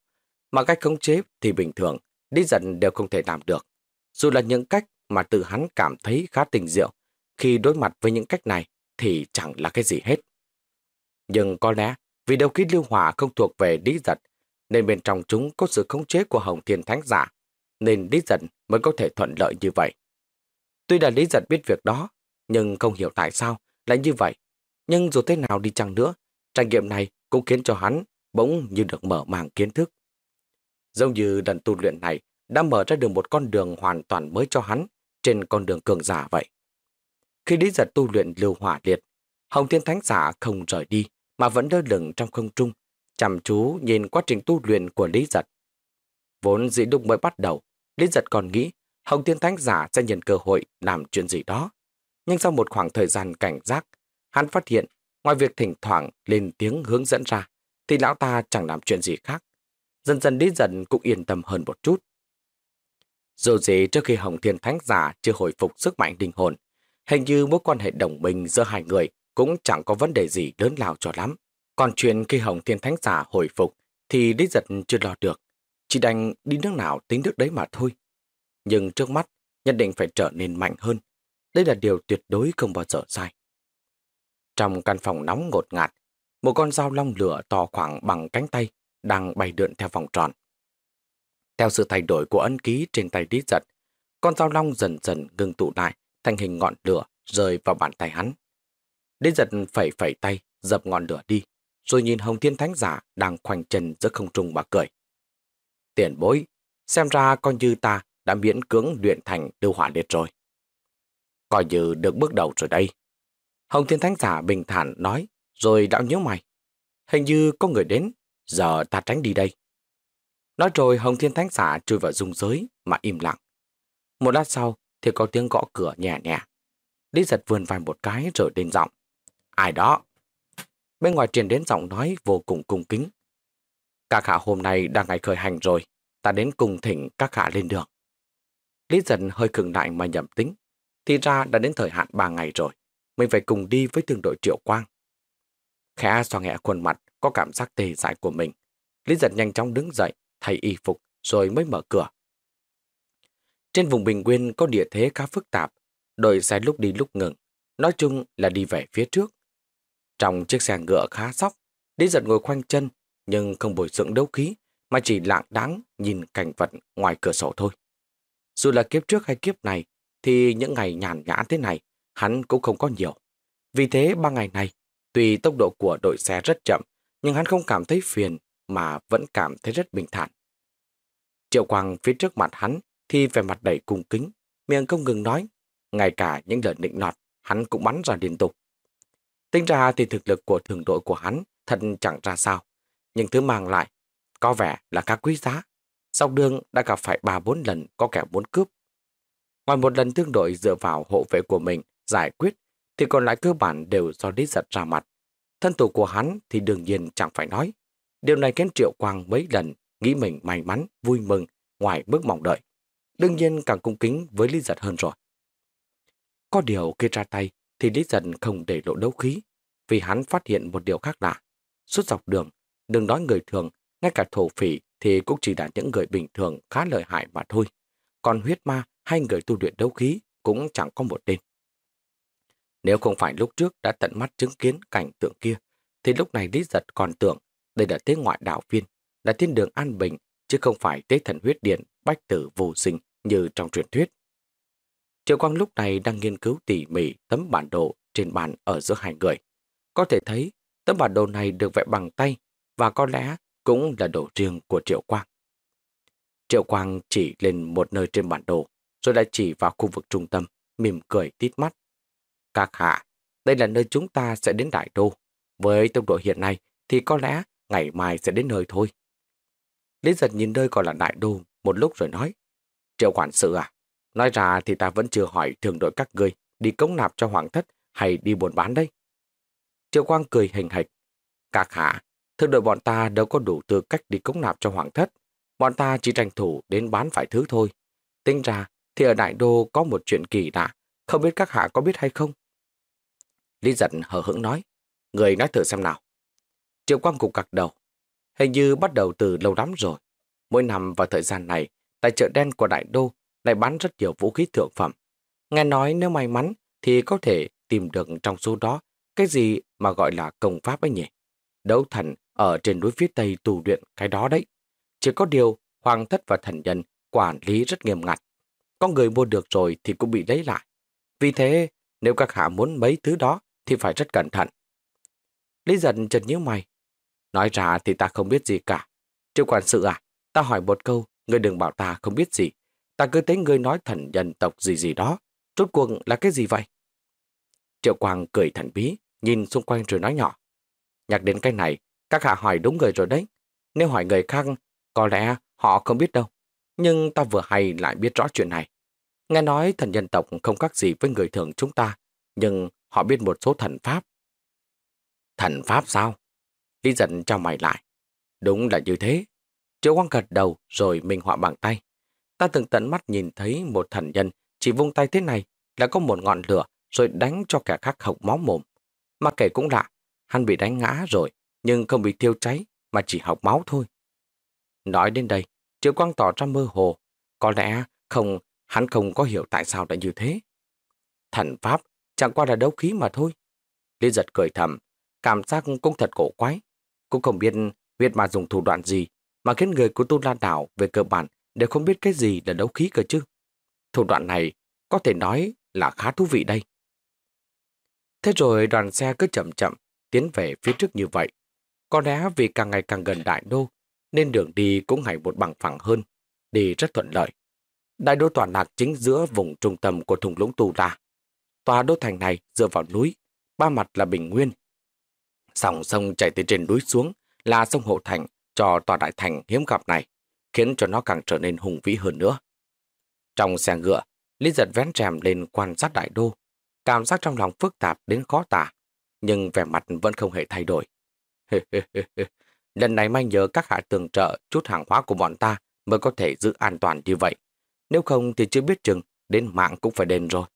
mà cách khống chế thì bình thường, Lý Giật đều không thể làm được. Dù là những cách mà tự hắn cảm thấy khá tình diệu, khi đối mặt với những cách này thì chẳng là cái gì hết. Nhưng có lẽ vì đấu khí lưu hỏa không thuộc về lý giật, nên bên trong chúng có sự khống chế của Hồng Thiên Thánh Giả, nên lý giật mới có thể thuận lợi như vậy. Tuy là lý giật biết việc đó, nhưng không hiểu tại sao lại như vậy. Nhưng dù thế nào đi chăng nữa, trải nghiệm này cũng khiến cho hắn bỗng như được mở mang kiến thức. Giống như lần tu luyện này đã mở ra được một con đường hoàn toàn mới cho hắn trên con đường cường giả vậy. Khi lý giật tu luyện lưu hỏa liệt, Hồng Thiên Thánh Giả không rời đi, mà vẫn đơ lửng trong không trung, chăm chú nhìn quá trình tu luyện của Lý Giật. Vốn dĩ lúc mới bắt đầu, Lý Giật còn nghĩ Hồng Thiên Thánh Giả sẽ nhận cơ hội làm chuyện gì đó. Nhưng sau một khoảng thời gian cảnh giác, hắn phát hiện ngoài việc thỉnh thoảng lên tiếng hướng dẫn ra, thì lão ta chẳng làm chuyện gì khác. Dần dần Lý Giật cũng yên tâm hơn một chút. Dù gì trước khi Hồng Thiên Thánh Giả chưa hồi phục sức mạnh linh hồn, hình như mối quan hệ đồng minh giữa hai người cũng chẳng có vấn đề gì lớn lao cho lắm. Còn chuyện khi Hồng Thiên Thánh Giả hồi phục thì Lý Giật chưa lo được. Chỉ đành đi nước nào tính nước đấy mà thôi. Nhưng trước mắt nhất định phải trở nên mạnh hơn. Đây là điều tuyệt đối không bao giờ sai. Trong căn phòng nóng ngột ngạt, một con dao long lửa to khoảng bằng cánh tay đang bay lượn theo vòng tròn. Theo sự thay đổi của ân ký trên tay Lý Giật, con dao long dần dần ngừng tụ lại thành hình ngọn lửa rơi vào bàn tay hắn. Lý Giật phẩy phẩy tay, dập ngọn lửa đi, rồi nhìn Hồng Thiên Thánh Giả đang khoanh chân giữa không trung mà cười. Tiền bối, xem ra coi như ta đã miễn cưỡng luyện thành lưu hỏa liệt rồi. Coi như được bước đầu rồi đây. Hồng Thiên Thánh Giả bình thản nói, rồi đạo nhớ mày. Hình như có người đến, giờ ta tránh đi đây. Nói rồi Hồng Thiên Thánh Giả chui vào dung giới mà im lặng. Một lát sau thì có tiếng gõ cửa nhẹ nhẹ. Lý giật vươn vai một cái rồi lên giọng. Ai đó? Bên ngoài truyền đến giọng nói vô cùng cung kính. Các hạ hôm nay đang ngày khởi hành rồi, ta đến cùng thỉnh các hạ lên đường. Lý dần hơi khừng lại mà nhầm tính. Thì ra đã đến thời hạn ba ngày rồi. Mình phải cùng đi với tương đội triệu quang. Khẽ xoa nhẹ khuôn mặt có cảm giác tê dại của mình. Lý giật nhanh chóng đứng dậy, thay y phục, rồi mới mở cửa. Trên vùng bình nguyên có địa thế khá phức tạp, đội xe lúc đi lúc ngừng, nói chung là đi về phía trước. Trong chiếc xe ngựa khá sóc, Lý giật ngồi khoanh chân, nhưng không bồi dưỡng đấu khí, mà chỉ lạng đáng nhìn cảnh vật ngoài cửa sổ thôi. Dù là kiếp trước hay kiếp này, thì những ngày nhàn nhã thế này, hắn cũng không có nhiều. Vì thế ba ngày này, tuy tốc độ của đội xe rất chậm, nhưng hắn không cảm thấy phiền mà vẫn cảm thấy rất bình thản. Triệu Quang phía trước mặt hắn thì vẻ mặt đầy cung kính, miệng không ngừng nói, ngay cả những lời nịnh nọt, hắn cũng bắn ra liên tục. Tính ra thì thực lực của thường đội của hắn thật chẳng ra sao, nhưng thứ mang lại có vẻ là các quý giá. Sau đường đã gặp phải ba bốn lần có kẻ muốn cướp. Ngoài một lần thương đội dựa vào hộ vệ của mình giải quyết, thì còn lại cơ bản đều do Lý Giật ra mặt. Thân thủ của hắn thì đương nhiên chẳng phải nói. Điều này khiến Triệu Quang mấy lần nghĩ mình may mắn, vui mừng, ngoài bước mong đợi. Đương nhiên càng cung kính với Lý Giật hơn rồi. Có điều khi ra tay thì Lý Dân không để lộ đấu khí, vì hắn phát hiện một điều khác lạ. Suốt dọc đường, đừng nói người thường, ngay cả thổ phỉ thì cũng chỉ là những người bình thường khá lợi hại mà thôi. Còn huyết ma hay người tu luyện đấu khí cũng chẳng có một tên. Nếu không phải lúc trước đã tận mắt chứng kiến cảnh tượng kia, thì lúc này Lý Giật còn tưởng đây là tế ngoại đạo viên, là thiên đường an bình, chứ không phải tế thần huyết điện, bách tử vô sinh như trong truyền thuyết. Triệu Quang lúc này đang nghiên cứu tỉ mỉ tấm bản đồ trên bàn ở giữa hai người. Có thể thấy tấm bản đồ này được vẽ bằng tay và có lẽ cũng là đồ riêng của Triệu Quang. Triệu Quang chỉ lên một nơi trên bản đồ, rồi lại chỉ vào khu vực trung tâm, mỉm cười tít mắt. Các hạ, đây là nơi chúng ta sẽ đến Đại Đô. Với tốc độ hiện nay thì có lẽ ngày mai sẽ đến nơi thôi. Lý giật nhìn nơi còn là Đại Đô một lúc rồi nói. Triệu quản sự à, nói ra thì ta vẫn chưa hỏi thường đội các ngươi đi cống nạp cho hoàng thất hay đi buôn bán đây. Triệu Quang cười hình hạch. Các hạ, thường đội bọn ta đâu có đủ tư cách đi cống nạp cho hoàng thất. Bọn ta chỉ tranh thủ đến bán phải thứ thôi. Tính ra thì ở Đại Đô có một chuyện kỳ lạ, không biết các hạ có biết hay không? Lý giận hờ hững nói, người nói thử xem nào. Triệu Quang cục cặc đầu. Hình như bắt đầu từ lâu lắm rồi. Mỗi năm vào thời gian này, tại chợ đen của Đại Đô lại bán rất nhiều vũ khí thượng phẩm. Nghe nói nếu may mắn thì có thể tìm được trong số đó cái gì mà gọi là công pháp ấy nhỉ. Đấu thần ở trên núi phía Tây tù luyện cái đó đấy. Chỉ có điều hoàng thất và thần nhân quản lý rất nghiêm ngặt. Có người mua được rồi thì cũng bị lấy lại. Vì thế, nếu các hạ muốn mấy thứ đó thì phải rất cẩn thận. Lý giận chợt nhíu mày. Nói ra thì ta không biết gì cả. Triệu quản sự à, ta hỏi một câu, ngươi đừng bảo ta không biết gì. Ta cứ thấy ngươi nói thần nhân tộc gì gì đó. Rốt cuộc là cái gì vậy? Triệu Quang cười thần bí, nhìn xung quanh rồi nói nhỏ. Nhắc đến cái này, các hạ hỏi đúng người rồi đấy. Nếu hỏi người khác, có lẽ họ không biết đâu. Nhưng ta vừa hay lại biết rõ chuyện này. Nghe nói thần nhân tộc không khác gì với người thường chúng ta, nhưng họ biết một số thần pháp. Thần pháp sao? Lý giận cho mày lại. Đúng là như thế. Triệu Quang gật đầu rồi mình họa bằng tay. Ta từng tận mắt nhìn thấy một thần nhân chỉ vung tay thế này là có một ngọn lửa rồi đánh cho kẻ khác hộc máu mồm. Mà kể cũng lạ, hắn bị đánh ngã rồi nhưng không bị thiêu cháy mà chỉ học máu thôi. Nói đến đây, Triệu Quang tỏ ra mơ hồ. Có lẽ không, hắn không có hiểu tại sao lại như thế. Thần Pháp chẳng qua là đấu khí mà thôi. Lý giật cười thầm, cảm giác cũng thật cổ quái. Cũng không biết huyết mà dùng thủ đoạn gì mà khiến người của Tu La Đảo về cơ bản đều không biết cái gì là đấu khí cơ chứ. Thủ đoạn này có thể nói là khá thú vị đây. Thế rồi đoàn xe cứ chậm chậm tiến về phía trước như vậy. Có lẽ vì càng ngày càng gần đại đô nên đường đi cũng ngày một bằng phẳng hơn, đi rất thuận lợi. Đại đô tòa lạc chính giữa vùng trung tâm của thùng lũng tù La. Tòa đô thành này dựa vào núi, ba mặt là bình nguyên. Dòng sông chảy từ trên núi xuống là sông Hộ Thành cho tòa đại thành hiếm gặp này, khiến cho nó càng trở nên hùng vĩ hơn nữa. Trong xe ngựa, Lý giật vén rèm lên quan sát đại đô, cảm giác trong lòng phức tạp đến khó tả, nhưng vẻ mặt vẫn không hề thay đổi. Lần này may nhớ các hạ tường trợ chút hàng hóa của bọn ta mới có thể giữ an toàn như vậy. Nếu không thì chưa biết chừng, đến mạng cũng phải đền rồi.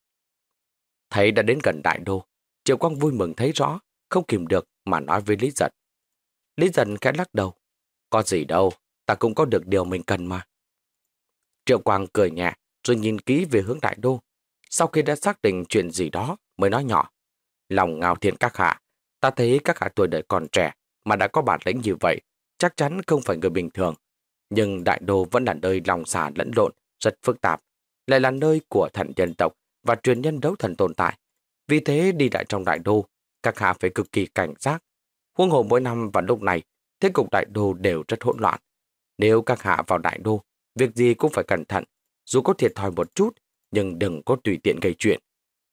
Thấy đã đến gần đại đô, Triệu Quang vui mừng thấy rõ, không kìm được mà nói với Lý Giật. Lý Giật khẽ lắc đầu. Có gì đâu, ta cũng có được điều mình cần mà. Triệu Quang cười nhẹ, rồi nhìn kỹ về hướng đại đô. Sau khi đã xác định chuyện gì đó, mới nói nhỏ. Lòng ngào thiên các hạ, ta thấy các hạ tuổi đời còn trẻ, mà đã có bản lĩnh như vậy, chắc chắn không phải người bình thường. Nhưng đại đô vẫn là nơi lòng xả lẫn lộn, rất phức tạp, lại là nơi của thần dân tộc và truyền nhân đấu thần tồn tại. Vì thế đi lại trong đại đô, các hạ phải cực kỳ cảnh giác. Huống hồ mỗi năm và lúc này, thế cục đại đô đều rất hỗn loạn. Nếu các hạ vào đại đô, việc gì cũng phải cẩn thận, dù có thiệt thòi một chút, nhưng đừng có tùy tiện gây chuyện.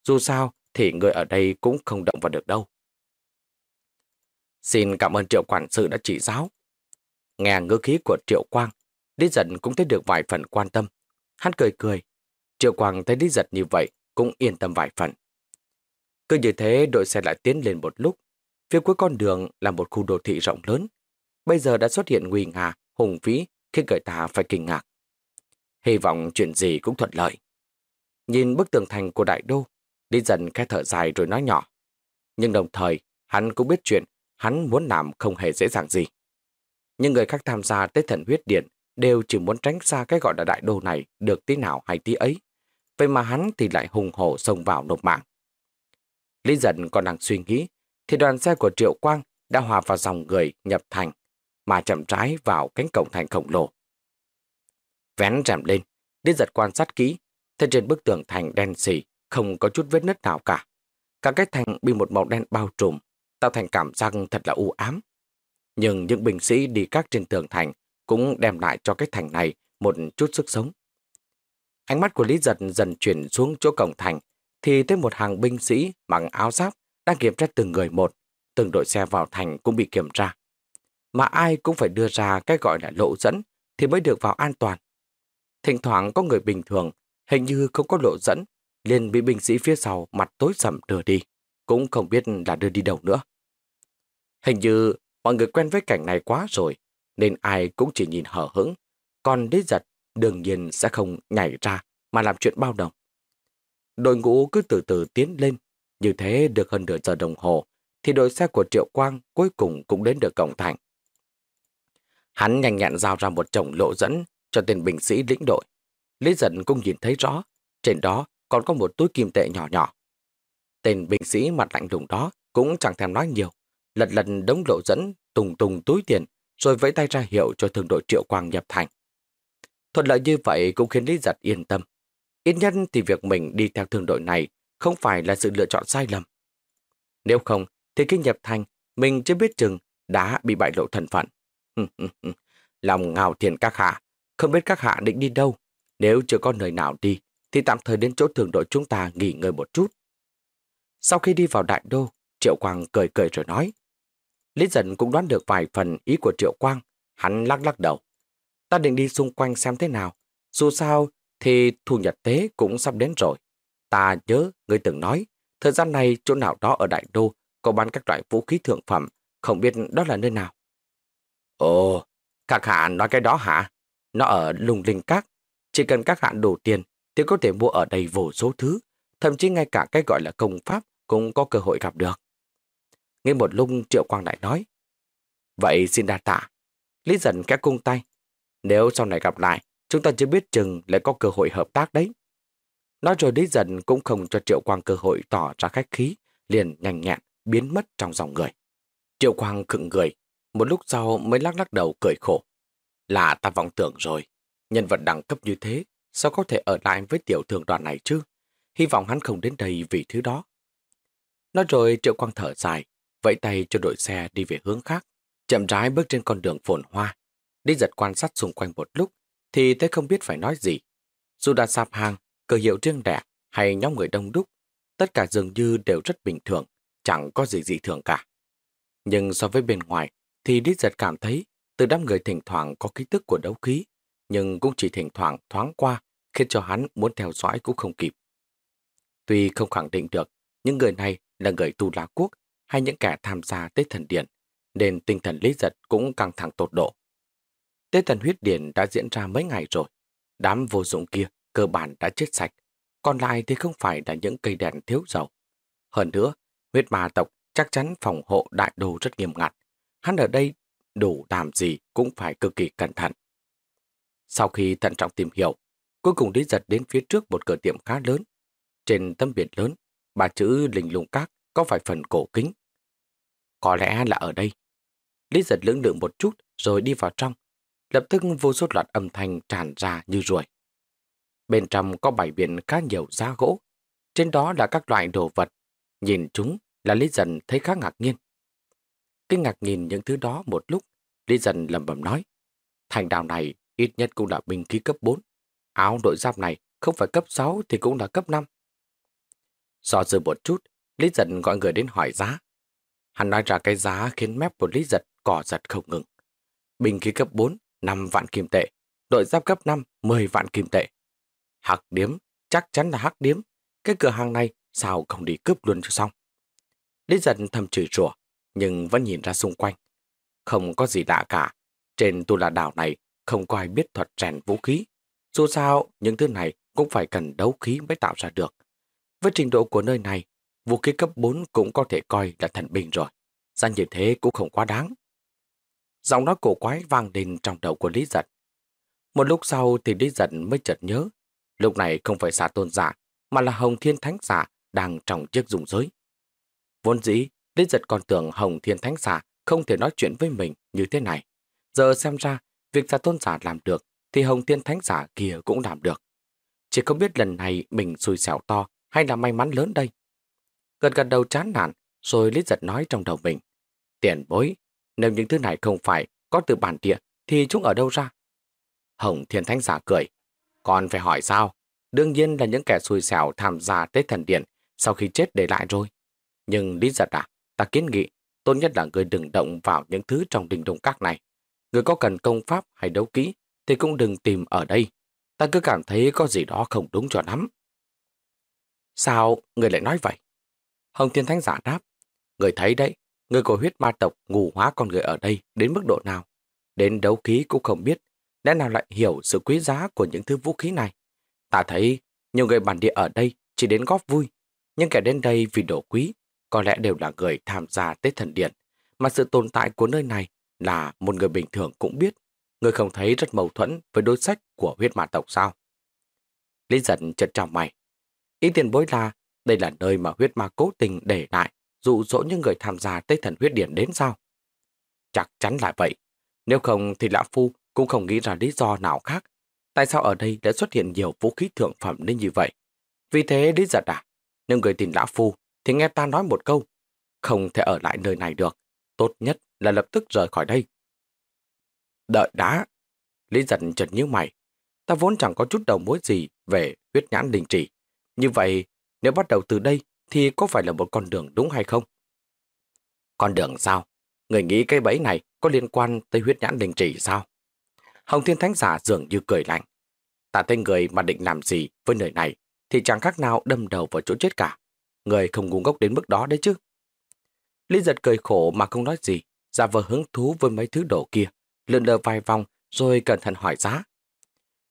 Dù sao, thì người ở đây cũng không động vào được đâu. Xin cảm ơn Triệu Quản sự đã chỉ giáo. Nghe ngữ khí của Triệu Quang, Lý Giật cũng thấy được vài phần quan tâm. Hắn cười cười. Triệu Quang thấy Lý Giật như vậy cũng yên tâm vài phần. Cứ như thế đội xe lại tiến lên một lúc. Phía cuối con đường là một khu đô thị rộng lớn. Bây giờ đã xuất hiện nguy nga, hùng vĩ khiến người ta phải kinh ngạc. Hy vọng chuyện gì cũng thuận lợi. Nhìn bức tường thành của đại đô, Lý dần khẽ thở dài rồi nói nhỏ. Nhưng đồng thời, hắn cũng biết chuyện hắn muốn làm không hề dễ dàng gì. Những người khác tham gia tới thần huyết điện đều chỉ muốn tránh xa cái gọi là đại đô này được tí nào hay tí ấy. Vậy mà hắn thì lại hùng hổ xông vào nộp mạng. Lý dần còn đang suy nghĩ, thì đoàn xe của Triệu Quang đã hòa vào dòng người nhập thành, mà chậm trái vào cánh cổng thành khổng lồ. Vén rèm lên, Lý giật quan sát kỹ, thấy trên bức tường thành đen xì, không có chút vết nứt nào cả. Cả cái thành bị một màu đen bao trùm, tạo thành cảm giác thật là u ám. Nhưng những binh sĩ đi các trên tường thành cũng đem lại cho cái thành này một chút sức sống. Ánh mắt của Lý Giật dần chuyển xuống chỗ cổng thành, thì thấy một hàng binh sĩ mặc áo giáp đang kiểm tra từng người một, từng đội xe vào thành cũng bị kiểm tra. Mà ai cũng phải đưa ra cái gọi là lộ dẫn thì mới được vào an toàn. Thỉnh thoảng có người bình thường, hình như không có lộ dẫn, liền bị binh sĩ phía sau mặt tối sầm đưa đi, cũng không biết là đưa đi đâu nữa. Hình như mọi người quen với cảnh này quá rồi, nên ai cũng chỉ nhìn hở hững, còn đế Giật đương nhiên sẽ không nhảy ra mà làm chuyện bao đồng. Đội ngũ cứ từ từ tiến lên, như thế được hơn nửa giờ đồng hồ, thì đội xe của Triệu Quang cuối cùng cũng đến được cổng thành. Hắn nhanh nhẹn giao ra một chồng lộ dẫn cho tên binh sĩ lĩnh đội. Lý giận cũng nhìn thấy rõ, trên đó còn có một túi kim tệ nhỏ nhỏ. Tên binh sĩ mặt lạnh lùng đó cũng chẳng thèm nói nhiều, lật lật đống lộ dẫn, tùng tùng túi tiền, rồi vẫy tay ra hiệu cho thường đội Triệu Quang nhập thành. Thuận lợi như vậy cũng khiến Lý Giật yên tâm. Ít nhất thì việc mình đi theo thường đội này không phải là sự lựa chọn sai lầm. Nếu không, thì khi nhập thành, mình chưa biết chừng đã bị bại lộ thân phận. Lòng ngào thiền các hạ, không biết các hạ định đi đâu. Nếu chưa có nơi nào đi, thì tạm thời đến chỗ thường đội chúng ta nghỉ ngơi một chút. Sau khi đi vào đại đô, Triệu Quang cười cười rồi nói. Lý dần cũng đoán được vài phần ý của Triệu Quang, hắn lắc lắc đầu. Ta định đi xung quanh xem thế nào. Dù sao thì thu nhật tế cũng sắp đến rồi. Ta nhớ người từng nói, thời gian này chỗ nào đó ở Đại Đô có bán các loại vũ khí thượng phẩm, không biết đó là nơi nào. Ồ, các hạ nói cái đó hả? Nó ở lùng linh các. Chỉ cần các hạ đủ tiền thì có thể mua ở đây vô số thứ. Thậm chí ngay cả cái gọi là công pháp cũng có cơ hội gặp được. Nghe một lúc Triệu Quang lại nói. Vậy xin đa tạ. Lý dần cái cung tay. Nếu sau này gặp lại, chúng ta chưa biết chừng lại có cơ hội hợp tác đấy. Nói rồi Lý dần cũng không cho Triệu Quang cơ hội tỏ ra khách khí, liền nhanh nhẹn biến mất trong dòng người. Triệu Quang khựng người, một lúc sau mới lắc lắc đầu cười khổ. Là ta vọng tưởng rồi, nhân vật đẳng cấp như thế, sao có thể ở lại với tiểu thường đoàn này chứ? Hy vọng hắn không đến đây vì thứ đó. Nói rồi Triệu Quang thở dài, vẫy tay cho đội xe đi về hướng khác, chậm rãi bước trên con đường phồn hoa. Đi giật quan sát xung quanh một lúc, thì thấy không biết phải nói gì. Dù đã sạp hàng, cờ hiệu riêng đẹp hay nhóm người đông đúc, tất cả dường như đều rất bình thường, chẳng có gì dị thường cả. Nhưng so với bên ngoài, thì Lý Giật cảm thấy từ đám người thỉnh thoảng có ký tức của đấu khí, nhưng cũng chỉ thỉnh thoảng thoáng qua, khiến cho hắn muốn theo dõi cũng không kịp. Tuy không khẳng định được những người này là người tu lá quốc hay những kẻ tham gia Tết Thần Điện, nên tinh thần Lý Giật cũng căng thẳng tột độ. Tết Thần Huyết Điện đã diễn ra mấy ngày rồi. Đám vô dụng kia cơ bản đã chết sạch, còn lại thì không phải là những cây đèn thiếu dầu. Hơn nữa, huyết ma tộc chắc chắn phòng hộ đại đồ rất nghiêm ngặt. Hắn ở đây đủ làm gì cũng phải cực kỳ cẩn thận. Sau khi thận trọng tìm hiểu, cuối cùng đi giật đến phía trước một cửa tiệm khá lớn. Trên tấm biển lớn, bà chữ linh lùng các có vài phần cổ kính. Có lẽ là ở đây. Lý giật lưỡng lự một chút rồi đi vào trong. Lập tức vô số loạt âm thanh tràn ra như ruồi. Bên trong có bảy biển khá nhiều giá gỗ. Trên đó là các loại đồ vật. Nhìn chúng là Lý Dần thấy khá ngạc nhiên. Kinh ngạc nhìn những thứ đó một lúc, Lý Dần lầm bầm nói. Thành đào này ít nhất cũng là binh khí cấp 4. Áo đội giáp này không phải cấp 6 thì cũng là cấp 5. Do dự một chút, Lý Giật gọi người đến hỏi giá. Hắn nói ra cái giá khiến mép của Lý Giật cỏ giật không ngừng. Bình khí cấp 4, 5 vạn kim tệ. Đội giáp cấp 5, 10 vạn kim tệ. Hạc điếm, chắc chắn là hạc điếm. Cái cửa hàng này sao không đi cướp luôn cho xong. Lý Giật thầm chửi rủa nhưng vẫn nhìn ra xung quanh. Không có gì lạ cả. Trên tu la đảo này không có ai biết thuật rèn vũ khí. Dù sao, những thứ này cũng phải cần đấu khí mới tạo ra được. Với trình độ của nơi này, vũ khí cấp 4 cũng có thể coi là thần bình rồi. Ra như thế cũng không quá đáng. Giọng nói cổ quái vang lên trong đầu của Lý Giật. Một lúc sau thì Lý Giật mới chợt nhớ. Lúc này không phải xả tôn giả, mà là Hồng Thiên Thánh Giả đang trong chiếc dùng giới. Vốn dĩ, Lý Giật còn tưởng Hồng Thiên Thánh Giả không thể nói chuyện với mình như thế này. Giờ xem ra, việc giả tôn giả làm được, thì Hồng Thiên Thánh Giả kia cũng làm được. Chỉ không biết lần này mình xui xẻo to hay là may mắn lớn đây. Gần gần đầu chán nản, rồi Lý Giật nói trong đầu mình. Tiền bối, nếu những thứ này không phải có từ bản địa, thì chúng ở đâu ra? Hồng Thiên Thánh Giả cười. Còn phải hỏi sao? Đương nhiên là những kẻ xui xẻo tham gia Tết Thần Điện sau khi chết để lại rồi. Nhưng Lý Giật à, ta kiến nghị, tốt nhất là người đừng động vào những thứ trong đình đồng các này. Người có cần công pháp hay đấu kỹ thì cũng đừng tìm ở đây. Ta cứ cảm thấy có gì đó không đúng cho lắm. Sao người lại nói vậy? Hồng Thiên Thánh giả đáp. Người thấy đấy, người của huyết ma tộc ngủ hóa con người ở đây đến mức độ nào. Đến đấu khí cũng không biết, lẽ nào lại hiểu sự quý giá của những thứ vũ khí này. Ta thấy nhiều người bản địa ở đây chỉ đến góp vui, nhưng kẻ đến đây vì đồ quý, có lẽ đều là người tham gia Tết Thần Điện, mà sự tồn tại của nơi này là một người bình thường cũng biết. Người không thấy rất mâu thuẫn với đối sách của huyết ma tộc sao? Lý giận chật trong mày. Ý tiền bối là đây là nơi mà huyết ma cố tình để lại, dụ dỗ những người tham gia Tây Thần Huyết Điển đến sao? Chắc chắn là vậy. Nếu không thì Lão Phu cũng không nghĩ ra lý do nào khác. Tại sao ở đây đã xuất hiện nhiều vũ khí thượng phẩm đến như vậy? Vì thế lý giật à? Nếu người tìm Lão Phu thì nghe ta nói một câu. Không thể ở lại nơi này được. Tốt nhất là lập tức rời khỏi đây. Đợi đã. Lý giận chợt nhíu mày. Ta vốn chẳng có chút đầu mối gì về huyết nhãn đình chỉ. Như vậy, nếu bắt đầu từ đây thì có phải là một con đường đúng hay không? Con đường sao? Người nghĩ cái bẫy này có liên quan tới huyết nhãn đình chỉ sao? Hồng Thiên Thánh Giả dường như cười lạnh. Ta tên người mà định làm gì với nơi này thì chẳng khác nào đâm đầu vào chỗ chết cả. Người không ngu ngốc đến mức đó đấy chứ. Lý giật cười khổ mà không nói gì, giả vờ hứng thú với mấy thứ đồ kia, lượn lờ vài vòng rồi cẩn thận hỏi giá.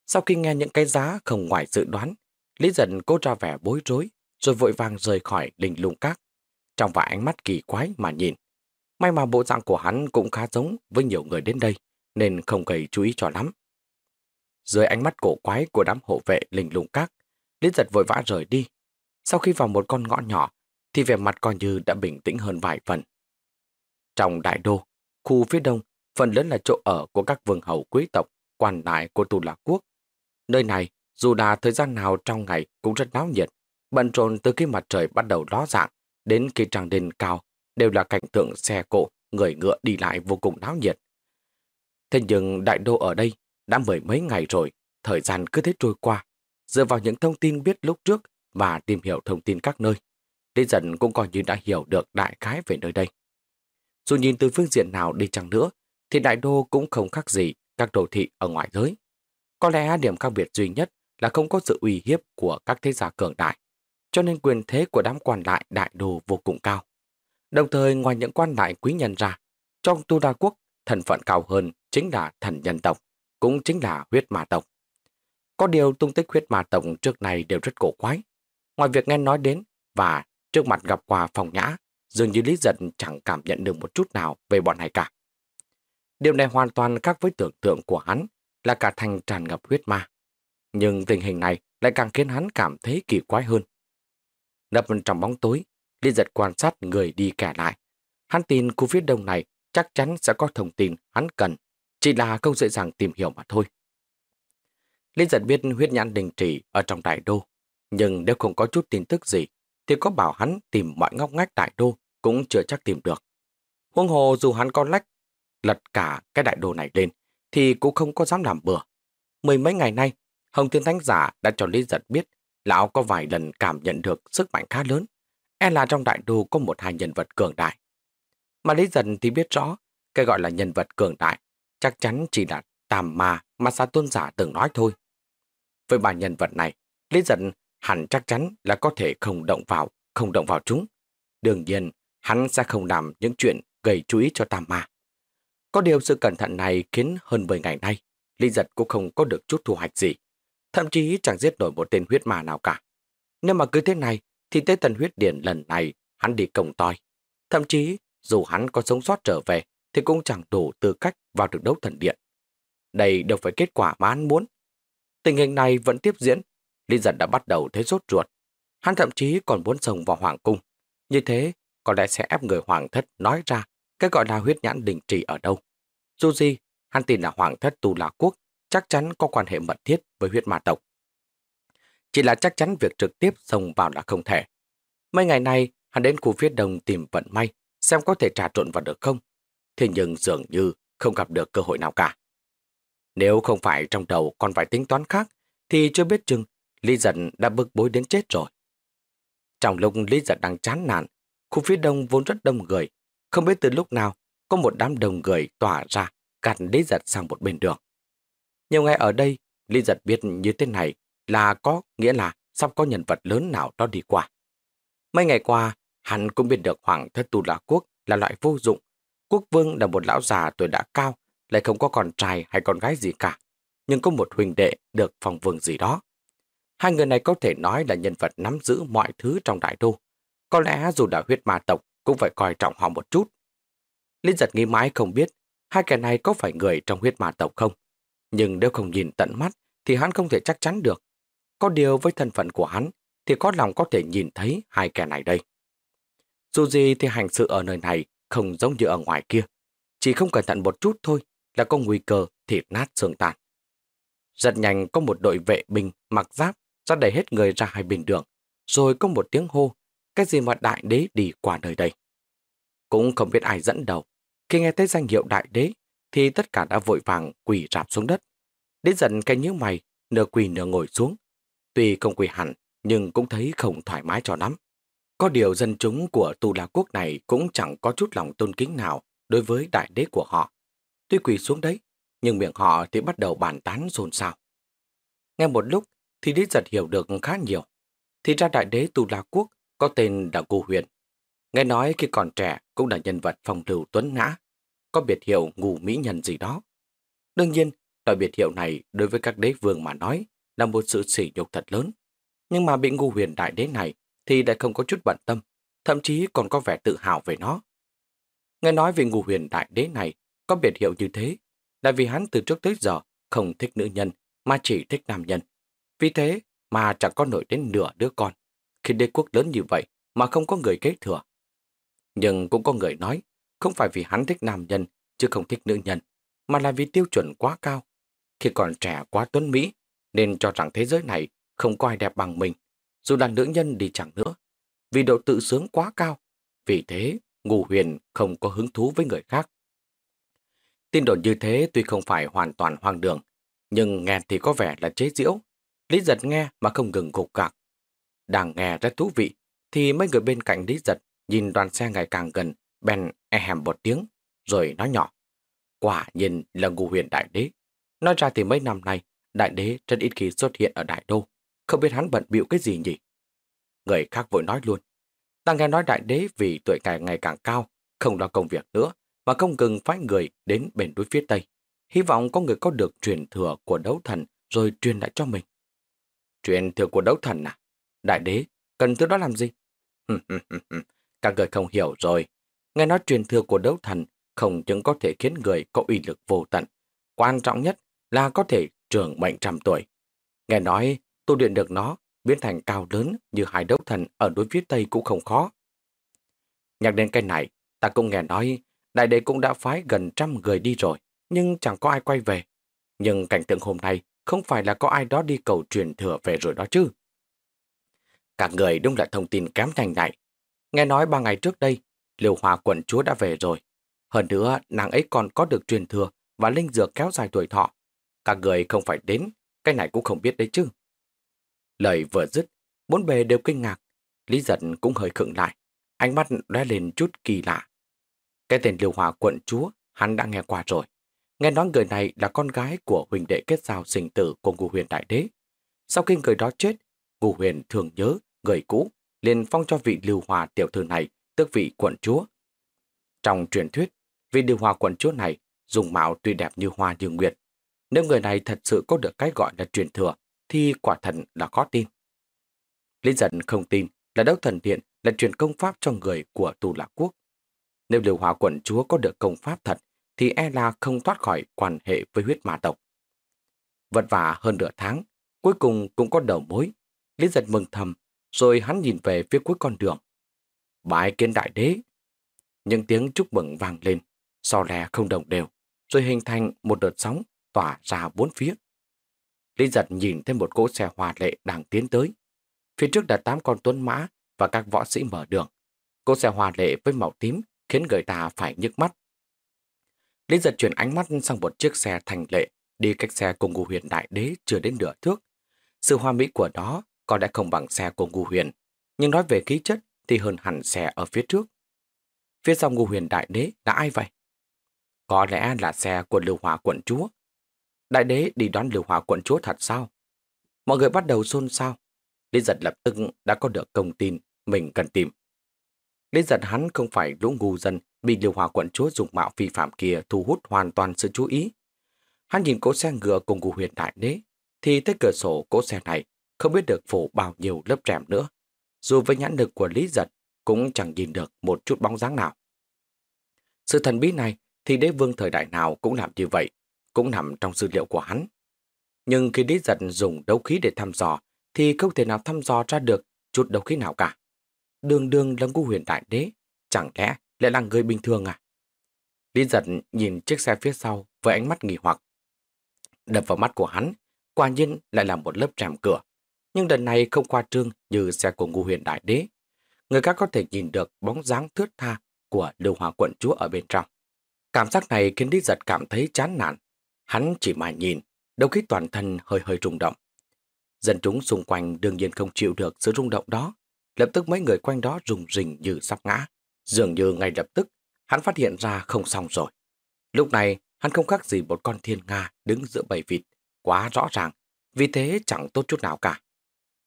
Sau khi nghe những cái giá không ngoài dự đoán, Lý giật cố ra vẻ bối rối, rồi vội vàng rời khỏi đình lung các. Trong vài ánh mắt kỳ quái mà nhìn. May mà bộ dạng của hắn cũng khá giống với nhiều người đến đây, nên không gây chú ý cho lắm. Dưới ánh mắt cổ quái của đám hộ vệ linh lung các, Lý giật vội vã rời đi. Sau khi vào một con ngõ nhỏ, thì vẻ mặt coi như đã bình tĩnh hơn vài phần. Trong đại đô, khu phía đông, phần lớn là chỗ ở của các vương hầu quý tộc, quan lại của Tù Lạc Quốc. Nơi này, dù là thời gian nào trong ngày cũng rất náo nhiệt, bận rộn từ khi mặt trời bắt đầu ló dạng đến khi trăng đền cao, đều là cảnh tượng xe cộ, người ngựa đi lại vô cùng náo nhiệt. Thế nhưng đại đô ở đây đã mười mấy ngày rồi, thời gian cứ thế trôi qua. Dựa vào những thông tin biết lúc trước và tìm hiểu thông tin các nơi, đến dần cũng coi như đã hiểu được đại khái về nơi đây. Dù nhìn từ phương diện nào đi chăng nữa, thì đại đô cũng không khác gì các đô thị ở ngoài giới. Có lẽ điểm khác biệt duy nhất là không có sự uy hiếp của các thế gia cường đại, cho nên quyền thế của đám quan lại đại đô vô cùng cao. Đồng thời ngoài những quan lại quý nhân ra, trong tu đa quốc, thần phận cao hơn chính là thần nhân tộc, cũng chính là huyết ma tộc. Có điều tung tích huyết ma tộc trước này đều rất cổ quái. Ngoài việc nghe nói đến và trước mặt gặp quà phòng nhã, dường như Lý Giật chẳng cảm nhận được một chút nào về bọn này cả. Điều này hoàn toàn khác với tưởng tượng của hắn là cả thành tràn ngập huyết ma. Nhưng tình hình này lại càng khiến hắn cảm thấy kỳ quái hơn. Nấp trong bóng tối, Lý Giật quan sát người đi kẻ lại. Hắn tin khu phía đông này chắc chắn sẽ có thông tin hắn cần, chỉ là không dễ dàng tìm hiểu mà thôi. Lý Giật biết huyết nhãn đình chỉ ở trong đại đô, nhưng nếu không có chút tin tức gì, thì có bảo hắn tìm mọi ngóc ngách đại đô cũng chưa chắc tìm được. Huống hồ dù hắn có lách lật cả cái đại đô này lên, thì cũng không có dám làm bừa. Mười mấy ngày nay, Hồng Thiên Thánh Giả đã cho Lý Giật biết lão có vài lần cảm nhận được sức mạnh khá lớn. E là trong đại đô có một hai nhân vật cường đại. Mà Lý Giật thì biết rõ, cái gọi là nhân vật cường đại chắc chắn chỉ là tàm ma mà Sa Tôn Giả từng nói thôi. Với ba nhân vật này, Lý Giật hắn chắc chắn là có thể không động vào, không động vào chúng. Đương nhiên, hắn sẽ không làm những chuyện gây chú ý cho tam ma. Có điều sự cẩn thận này khiến hơn 10 ngày nay, Lý Giật cũng không có được chút thu hoạch gì. Thậm chí chẳng giết nổi một tên huyết ma nào cả. Nếu mà cứ thế này, thì tới Tần huyết điển lần này hắn đi công toi. Thậm chí, dù hắn có sống sót trở về, thì cũng chẳng đủ tư cách vào được đấu thần điện. Đây đều phải kết quả mà hắn muốn. Tình hình này vẫn tiếp diễn, Lý Giật đã bắt đầu thấy rốt ruột. Hắn thậm chí còn muốn sồng vào hoàng cung. Như thế, có lẽ sẽ ép người hoàng thất nói ra cái gọi là huyết nhãn đình trì ở đâu. Dù gì, hắn tin là hoàng thất Tu là Quốc chắc chắn có quan hệ mật thiết với huyết ma tộc. Chỉ là chắc chắn việc trực tiếp xông vào là không thể. Mấy ngày nay, hắn đến khu phía đông tìm vận may, xem có thể trà trộn vào được không. Thế nhưng dường như không gặp được cơ hội nào cả. Nếu không phải trong đầu còn phải tính toán khác, thì chưa biết chừng Lý Giật đã bức bối đến chết rồi. Trong lúc Lý Giật đang chán nản, khu phía đông vốn rất đông người. Không biết từ lúc nào, có một đám đông người tỏa ra, gạt Lý Giật sang một bên đường. Nhiều ngày ở đây, Lý Giật biết như thế này là có nghĩa là sắp có nhân vật lớn nào đó đi qua. Mấy ngày qua, hắn cũng biết được Hoàng thất Tu La Quốc là loại vô dụng. Quốc vương là một lão già tuổi đã cao, lại không có con trai hay con gái gì cả. Nhưng có một huỳnh đệ được phòng vương gì đó. Hai người này có thể nói là nhân vật nắm giữ mọi thứ trong đại đô. Có lẽ dù đã huyết ma tộc cũng phải coi trọng họ một chút. Linh giật nghi mãi không biết hai kẻ này có phải người trong huyết ma tộc không. Nhưng nếu không nhìn tận mắt thì hắn không thể chắc chắn được. Có điều với thân phận của hắn thì có lòng có thể nhìn thấy hai kẻ này đây. Dù gì thì hành sự ở nơi này không giống như ở ngoài kia. Chỉ không cẩn thận một chút thôi là có nguy cơ thịt nát xương tàn. Rất nhanh có một đội vệ binh mặc giáp ra đẩy hết người ra hai bên đường, rồi có một tiếng hô, cái gì mà đại đế đi qua nơi đây. Cũng không biết ai dẫn đầu. Khi nghe thấy danh hiệu đại đế, thì tất cả đã vội vàng quỳ rạp xuống đất. Đến dần cái nhíu mày, nửa quỳ nửa ngồi xuống. Tuy không quỳ hẳn, nhưng cũng thấy không thoải mái cho lắm. Có điều dân chúng của Tu La Quốc này cũng chẳng có chút lòng tôn kính nào đối với đại đế của họ. Tuy quỳ xuống đấy, nhưng miệng họ thì bắt đầu bàn tán xôn xao. Nghe một lúc, thì Lý Giật hiểu được khá nhiều. Thì ra đại đế Tu La Quốc có tên là Ngô Huyền. Nghe nói khi còn trẻ cũng là nhân vật phong lưu tuấn ngã, có biệt hiệu ngủ mỹ nhân gì đó. Đương nhiên, loại biệt hiệu này đối với các đế vương mà nói là một sự sỉ nhục thật lớn. Nhưng mà bị ngu huyền đại đế này thì lại không có chút bận tâm, thậm chí còn có vẻ tự hào về nó. Nghe nói về ngu huyền đại đế này có biệt hiệu như thế là vì hắn từ trước tới giờ không thích nữ nhân mà chỉ thích nam nhân. Vì thế mà chẳng có nổi đến nửa đứa con. Khi đế quốc lớn như vậy mà không có người kế thừa. Nhưng cũng có người nói, không phải vì hắn thích nam nhân, chứ không thích nữ nhân, mà là vì tiêu chuẩn quá cao. Khi còn trẻ quá tuấn Mỹ, nên cho rằng thế giới này không có ai đẹp bằng mình, dù là nữ nhân đi chẳng nữa. Vì độ tự sướng quá cao, vì thế Ngô Huyền không có hứng thú với người khác. Tin đồn như thế tuy không phải hoàn toàn hoang đường, nhưng nghe thì có vẻ là chế giễu. Lý giật nghe mà không ngừng gục gạc. Đang nghe rất thú vị, thì mấy người bên cạnh Lý giật nhìn đoàn xe ngày càng gần, bèn e hèm một tiếng, rồi nói nhỏ. Quả nhìn là ngu huyền đại đế. Nói ra thì mấy năm nay, đại đế rất ít khi xuất hiện ở đại đô. Không biết hắn bận bịu cái gì nhỉ? Người khác vội nói luôn. Ta nghe nói đại đế vì tuổi càng ngày càng cao, không lo công việc nữa, mà không ngừng phái người đến bên núi phía Tây. Hy vọng có người có được truyền thừa của đấu thần rồi truyền lại cho mình. Truyền thừa của đấu thần à? Đại đế, cần thứ đó làm gì? Các người không hiểu rồi. Nghe nói truyền thừa của đấu thần không những có thể khiến người có uy lực vô tận. Quan trọng nhất là có thể trường mệnh trăm tuổi. Nghe nói tu luyện được nó biến thành cao lớn như hai đấu thần ở đối phía Tây cũng không khó. Nhắc đến cái này, ta cũng nghe nói đại đế cũng đã phái gần trăm người đi rồi, nhưng chẳng có ai quay về. Nhưng cảnh tượng hôm nay không phải là có ai đó đi cầu truyền thừa về rồi đó chứ. Cả người đúng là thông tin kém thành này. Nghe nói ba ngày trước đây, liều hòa quận chúa đã về rồi. Hơn nữa, nàng ấy còn có được truyền thừa và linh dược kéo dài tuổi thọ. Cả người không phải đến, cái này cũng không biết đấy chứ. Lời vừa dứt, bốn bề đều kinh ngạc. Lý giật cũng hơi khựng lại, ánh mắt lóe lên chút kỳ lạ. Cái tên liều hòa quận chúa, hắn đã nghe qua rồi. Nghe nói người này là con gái của huỳnh đệ kết giao sinh tử của ngũ huyền đại đế. Sau khi người đó chết, ngũ huyền thường nhớ người cũ, liền phong cho vị lưu hòa tiểu thư này, tức vị quận chúa. Trong truyền thuyết, vị lưu hòa quận chúa này dùng mạo tuy đẹp như hoa như nguyệt. Nếu người này thật sự có được cái gọi là truyền thừa, thì quả thần là có tin. Lý giận không tin là đấu thần điện là truyền công pháp cho người của tù lạc quốc. Nếu lưu hòa quận chúa có được công pháp thật, thì e là không thoát khỏi quan hệ với huyết ma tộc. Vất vả hơn nửa tháng, cuối cùng cũng có đầu mối. Lý giật mừng thầm, rồi hắn nhìn về phía cuối con đường. Bái kiến đại đế. Những tiếng chúc mừng vang lên, so lè không đồng đều, rồi hình thành một đợt sóng tỏa ra bốn phía. Lý giật nhìn thấy một cỗ xe hòa lệ đang tiến tới. Phía trước là tám con tuấn mã và các võ sĩ mở đường. Cỗ xe hòa lệ với màu tím khiến người ta phải nhức mắt. Lý giật chuyển ánh mắt sang một chiếc xe thành lệ đi cách xe của ngu huyền đại đế chưa đến nửa thước. Sự hoa mỹ của nó có lẽ không bằng xe của ngu huyền, nhưng nói về khí chất thì hơn hẳn xe ở phía trước. Phía sau ngu huyền đại đế là ai vậy? Có lẽ là xe của lưu hỏa quận chúa. Đại đế đi đón lưu hỏa quận chúa thật sao? Mọi người bắt đầu xôn xao. Lý giật lập tức đã có được công tin mình cần tìm. Lý giật hắn không phải lũ ngu dân bị liều hòa quận chúa dùng mạo phi phạm kia thu hút hoàn toàn sự chú ý. Hắn nhìn cỗ xe ngựa cùng cụ huyền đại đế, thì tới cửa sổ cỗ xe này không biết được phủ bao nhiêu lớp rèm nữa. Dù với nhãn lực của Lý giật cũng chẳng nhìn được một chút bóng dáng nào. Sự thần bí này thì đế vương thời đại nào cũng làm như vậy, cũng nằm trong dữ liệu của hắn. Nhưng khi Lý giật dùng đấu khí để thăm dò, thì không thể nào thăm dò ra được chút đấu khí nào cả. Đường đường là ngu huyền đại đế, chẳng lẽ lại là người bình thường à? Lý giật nhìn chiếc xe phía sau với ánh mắt nghỉ hoặc. Đập vào mắt của hắn, quả nhiên lại là một lớp rèm cửa. Nhưng lần này không qua trương như xe của ngu huyền đại đế. Người khác có thể nhìn được bóng dáng thướt tha của lưu hòa quận chúa ở bên trong. Cảm giác này khiến Lý giật cảm thấy chán nản. Hắn chỉ mà nhìn, đầu khí toàn thân hơi hơi rung động. Dân chúng xung quanh đương nhiên không chịu được sự rung động đó. Lập tức mấy người quanh đó rùng rình như sắp ngã. Dường như ngay lập tức, hắn phát hiện ra không xong rồi. Lúc này, hắn không khác gì một con thiên nga đứng giữa bầy vịt, quá rõ ràng, vì thế chẳng tốt chút nào cả.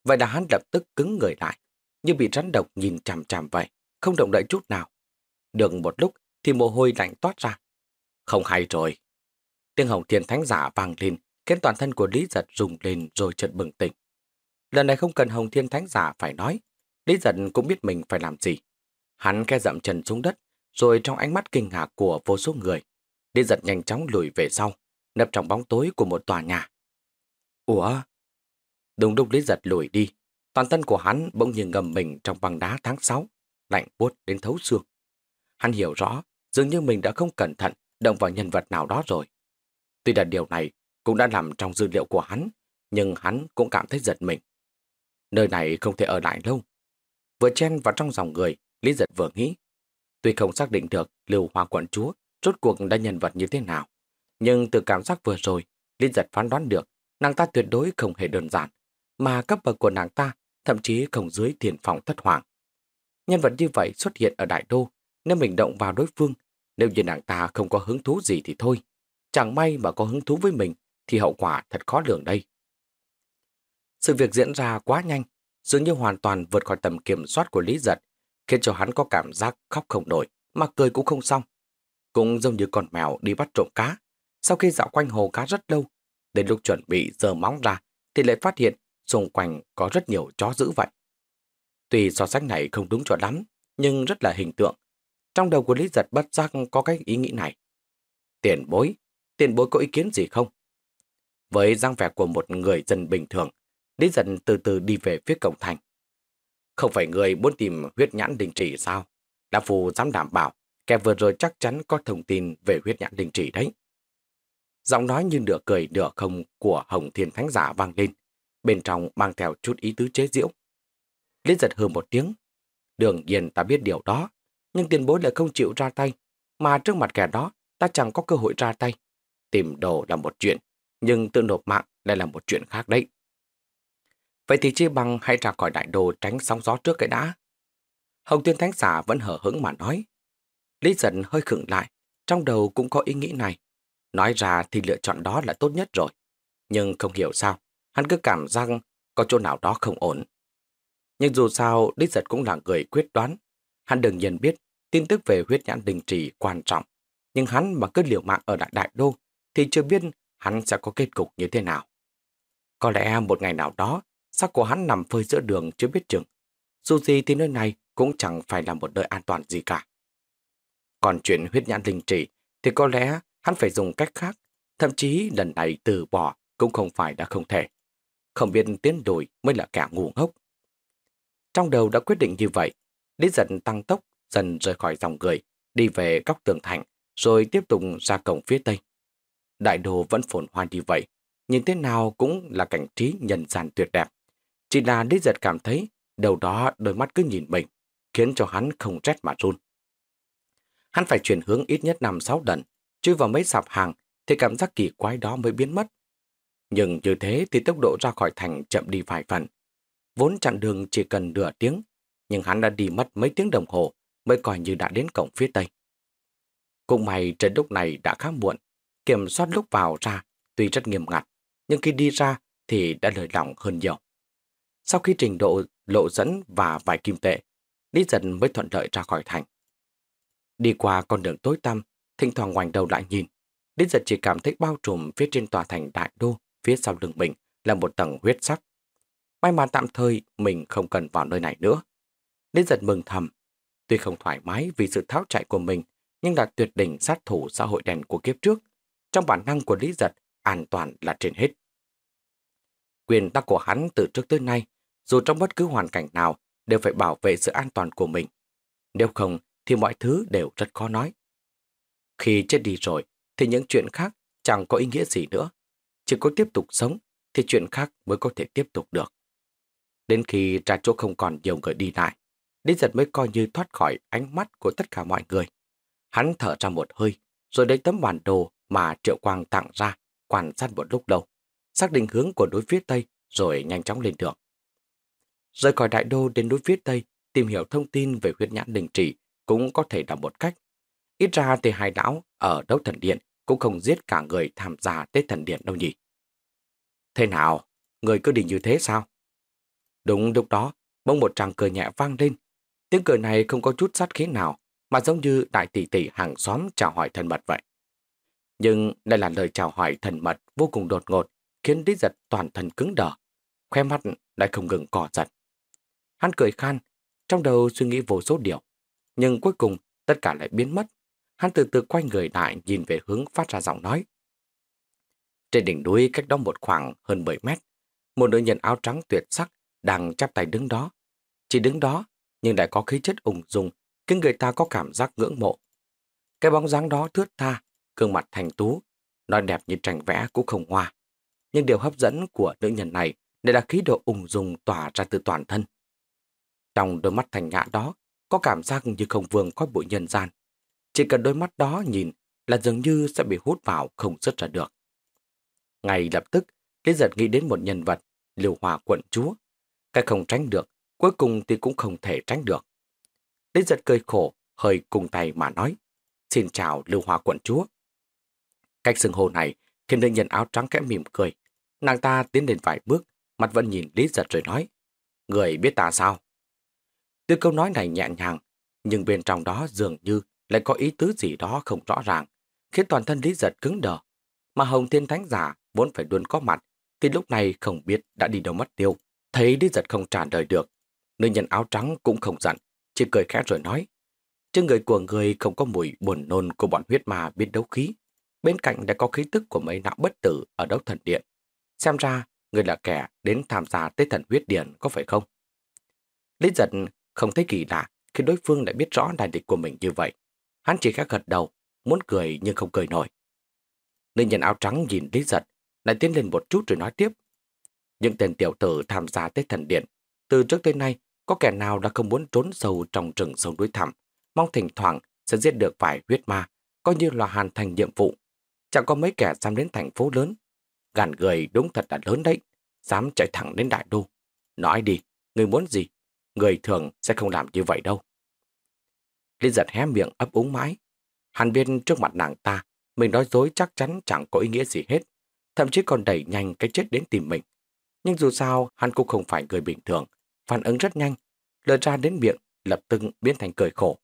Vậy là hắn lập tức cứng người lại, như bị rắn độc nhìn chằm chằm vậy, không động đậy chút nào. Được một lúc thì mồ hôi lạnh toát ra. Không hay rồi. Tiếng hồng thiên thánh giả vang lên, khiến toàn thân của Lý Giật rùng lên rồi chợt bừng tỉnh. Lần này không cần hồng thiên thánh giả phải nói, Lý Giật cũng biết mình phải làm gì. Hắn khe dậm chân xuống đất, rồi trong ánh mắt kinh ngạc của vô số người, đi giật nhanh chóng lùi về sau, nấp trong bóng tối của một tòa nhà. Ủa? Đúng lúc Lý giật lùi đi, Toàn thân của hắn bỗng nhiên ngầm mình trong băng đá tháng 6, lạnh buốt đến thấu xương. Hắn hiểu rõ, dường như mình đã không cẩn thận động vào nhân vật nào đó rồi. Tuy là điều này cũng đã nằm trong dữ liệu của hắn, nhưng hắn cũng cảm thấy giật mình. Nơi này không thể ở lại lâu. Vừa chen vào trong dòng người, Lý Giật vừa nghĩ. Tuy không xác định được Lưu Hoa Quận Chúa rốt cuộc đã nhân vật như thế nào, nhưng từ cảm giác vừa rồi, Lý Giật phán đoán được nàng ta tuyệt đối không hề đơn giản, mà cấp bậc của nàng ta thậm chí không dưới thiền phòng thất hoàng. Nhân vật như vậy xuất hiện ở Đại Đô, nếu mình động vào đối phương, nếu như nàng ta không có hứng thú gì thì thôi. Chẳng may mà có hứng thú với mình, thì hậu quả thật khó lường đây. Sự việc diễn ra quá nhanh, dường như hoàn toàn vượt khỏi tầm kiểm soát của Lý Giật, khiến cho hắn có cảm giác khóc không nổi, mà cười cũng không xong. Cũng giống như con mèo đi bắt trộm cá. Sau khi dạo quanh hồ cá rất lâu, đến lúc chuẩn bị giờ móng ra, thì lại phát hiện xung quanh có rất nhiều chó dữ vậy. Tuy so sánh này không đúng cho lắm, nhưng rất là hình tượng. Trong đầu của Lý Giật bất giác có cái ý nghĩ này. Tiền bối, tiền bối có ý kiến gì không? Với dáng vẻ của một người dân bình thường, Lý Giật từ từ đi về phía cổng thành. Không phải người muốn tìm huyết nhãn đình chỉ sao? Đa Phu dám đảm bảo, kẻ vừa rồi chắc chắn có thông tin về huyết nhãn đình chỉ đấy. Giọng nói như nửa cười nửa không của Hồng Thiên Thánh Giả vang lên, bên trong mang theo chút ý tứ chế diễu. liên giật hừ một tiếng. Đương nhiên ta biết điều đó, nhưng tiền bối lại không chịu ra tay, mà trước mặt kẻ đó ta chẳng có cơ hội ra tay. Tìm đồ là một chuyện, nhưng tự nộp mạng lại là một chuyện khác đấy. Vậy thì chi bằng hãy ra khỏi đại đồ tránh sóng gió trước cái đã. Hồng Tuyên Thánh Giả vẫn hở hững mà nói. Lý giận hơi khựng lại, trong đầu cũng có ý nghĩ này. Nói ra thì lựa chọn đó là tốt nhất rồi. Nhưng không hiểu sao, hắn cứ cảm giác có chỗ nào đó không ổn. Nhưng dù sao, lý Giật cũng là người quyết đoán. Hắn đừng nhận biết tin tức về huyết nhãn đình trì quan trọng. Nhưng hắn mà cứ liều mạng ở Đại Đại Đô thì chưa biết hắn sẽ có kết cục như thế nào. Có lẽ một ngày nào đó, xác của hắn nằm phơi giữa đường chưa biết chừng. Dù gì thì nơi này cũng chẳng phải là một nơi an toàn gì cả. Còn chuyện huyết nhãn linh trì thì có lẽ hắn phải dùng cách khác, thậm chí lần này từ bỏ cũng không phải đã không thể. Không biết tiến đổi mới là kẻ ngu ngốc. Trong đầu đã quyết định như vậy, Lý dần tăng tốc dần rời khỏi dòng người, đi về góc tường thành, rồi tiếp tục ra cổng phía tây. Đại đồ vẫn phồn hoa như vậy, nhìn thế nào cũng là cảnh trí nhân gian tuyệt đẹp. Chỉ là Lý giật cảm thấy đầu đó đôi mắt cứ nhìn mình, khiến cho hắn không rét mà run. Hắn phải chuyển hướng ít nhất năm sáu lần, chui vào mấy sạp hàng thì cảm giác kỳ quái đó mới biến mất. Nhưng như thế thì tốc độ ra khỏi thành chậm đi vài phần. Vốn chặng đường chỉ cần nửa tiếng, nhưng hắn đã đi mất mấy tiếng đồng hồ mới coi như đã đến cổng phía tây. Cũng may trận lúc này đã khá muộn, kiểm soát lúc vào ra tuy rất nghiêm ngặt, nhưng khi đi ra thì đã lời lòng hơn nhiều. Sau khi trình độ lộ dẫn và vài kim tệ, Lý dần mới thuận lợi ra khỏi thành. Đi qua con đường tối tăm, thỉnh thoảng ngoảnh đầu lại nhìn, Lý Dân chỉ cảm thấy bao trùm phía trên tòa thành đại đô, phía sau lưng mình là một tầng huyết sắc. May mà tạm thời mình không cần vào nơi này nữa. Lý Dân mừng thầm. Tuy không thoải mái vì sự tháo chạy của mình, nhưng là tuyệt đỉnh sát thủ xã hội đen của kiếp trước. Trong bản năng của Lý giật, an toàn là trên hết. Quyền tắc của hắn từ trước tới nay, dù trong bất cứ hoàn cảnh nào, đều phải bảo vệ sự an toàn của mình. Nếu không, thì mọi thứ đều rất khó nói. Khi chết đi rồi, thì những chuyện khác chẳng có ý nghĩa gì nữa. Chỉ có tiếp tục sống, thì chuyện khác mới có thể tiếp tục được. Đến khi ra chỗ không còn nhiều người đi lại, Lý giật mới coi như thoát khỏi ánh mắt của tất cả mọi người. Hắn thở ra một hơi, rồi lấy tấm bản đồ mà Triệu Quang tặng ra, quan sát một lúc lâu, xác định hướng của đối phía Tây, rồi nhanh chóng lên đường. Rời khỏi đại đô đến đối phía Tây, tìm hiểu thông tin về huyết nhãn đình trị cũng có thể là một cách. Ít ra thì hai lão ở đấu thần điện cũng không giết cả người tham gia Tết thần điện đâu nhỉ. Thế nào? Người cứ định như thế sao? Đúng lúc đó, bỗng một tràng cười nhẹ vang lên. Tiếng cười này không có chút sát khí nào, mà giống như đại tỷ tỷ hàng xóm chào hỏi thân mật vậy. Nhưng đây là lời chào hỏi thân mật vô cùng đột ngột, khiến Lý Giật toàn thân cứng đờ. Khoe mắt lại không ngừng cỏ giật. Hắn cười khan, trong đầu suy nghĩ vô số điều. Nhưng cuối cùng, tất cả lại biến mất. Hắn từ từ quay người lại nhìn về hướng phát ra giọng nói. Trên đỉnh núi cách đó một khoảng hơn 10 mét, một nữ nhân áo trắng tuyệt sắc đang chắp tay đứng đó. Chỉ đứng đó, nhưng lại có khí chất ung dung, khiến người ta có cảm giác ngưỡng mộ. Cái bóng dáng đó thướt tha, gương mặt thành tú, nói đẹp như tranh vẽ cũng không hoa. Nhưng điều hấp dẫn của nữ nhân này lại là khí độ ung dung tỏa ra từ toàn thân. Trong đôi mắt thành nhã đó, có cảm giác như không vương khói bụi nhân gian. Chỉ cần đôi mắt đó nhìn là dường như sẽ bị hút vào không xuất ra được. Ngay lập tức, Lý giật nghĩ đến một nhân vật, liều hòa quận chúa. Cái không tránh được, cuối cùng thì cũng không thể tránh được. Lý giật cười khổ, hơi cùng tay mà nói. Xin chào lưu hòa quận chúa. Cách xưng hô này khiến nữ nhân áo trắng kẽ mỉm cười. Nàng ta tiến đến vài bước, mặt vẫn nhìn Lý giật rồi nói. Người biết ta sao? Từ câu nói này nhẹ nhàng, nhưng bên trong đó dường như lại có ý tứ gì đó không rõ ràng, khiến toàn thân Lý giật cứng đờ. Mà Hồng Thiên Thánh Giả vốn phải luôn có mặt, thì lúc này không biết đã đi đâu mất tiêu. Thấy Lý giật không trả lời được, nữ nhân áo trắng cũng không giận, chỉ cười khẽ rồi nói. Trên người của người không có mùi buồn nôn của bọn huyết ma biết đấu khí. Bên cạnh đã có khí tức của mấy não bất tử ở đấu thần điện. Xem ra, người là kẻ đến tham gia tế thần huyết điện có phải không? Lý giật không thấy kỳ lạ khi đối phương lại biết rõ đại địch của mình như vậy. Hắn chỉ khẽ gật đầu, muốn cười nhưng không cười nổi. Nữ nhân áo trắng nhìn Lý giật, lại tiến lên một chút rồi nói tiếp. Những tên tiểu tử tham gia Tết Thần Điện, từ trước tới nay, có kẻ nào đã không muốn trốn sâu trong rừng sông núi thẳm, mong thỉnh thoảng sẽ giết được vài huyết ma, coi như là hoàn thành nhiệm vụ. Chẳng có mấy kẻ dám đến thành phố lớn. Gàn người đúng thật là lớn đấy, dám chạy thẳng đến đại đô. Nói đi, người muốn gì? Người thường sẽ không làm như vậy đâu. Liên giật hé miệng ấp úng mãi. Hắn biết trước mặt nàng ta, mình nói dối chắc chắn chẳng có ý nghĩa gì hết. Thậm chí còn đẩy nhanh cái chết đến tìm mình. Nhưng dù sao, hắn cũng không phải người bình thường. Phản ứng rất nhanh. Lời ra đến miệng, lập tức biến thành cười khổ.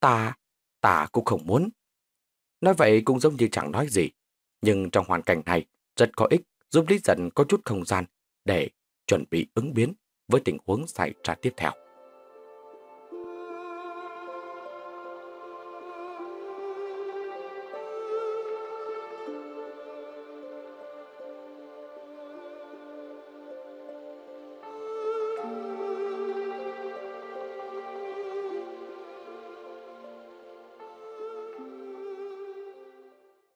Ta, ta cũng không muốn. Nói vậy cũng giống như chẳng nói gì. Nhưng trong hoàn cảnh này, rất có ích giúp Lý Dân có chút không gian để chuẩn bị ứng biến với tình huống xảy ra tiếp theo.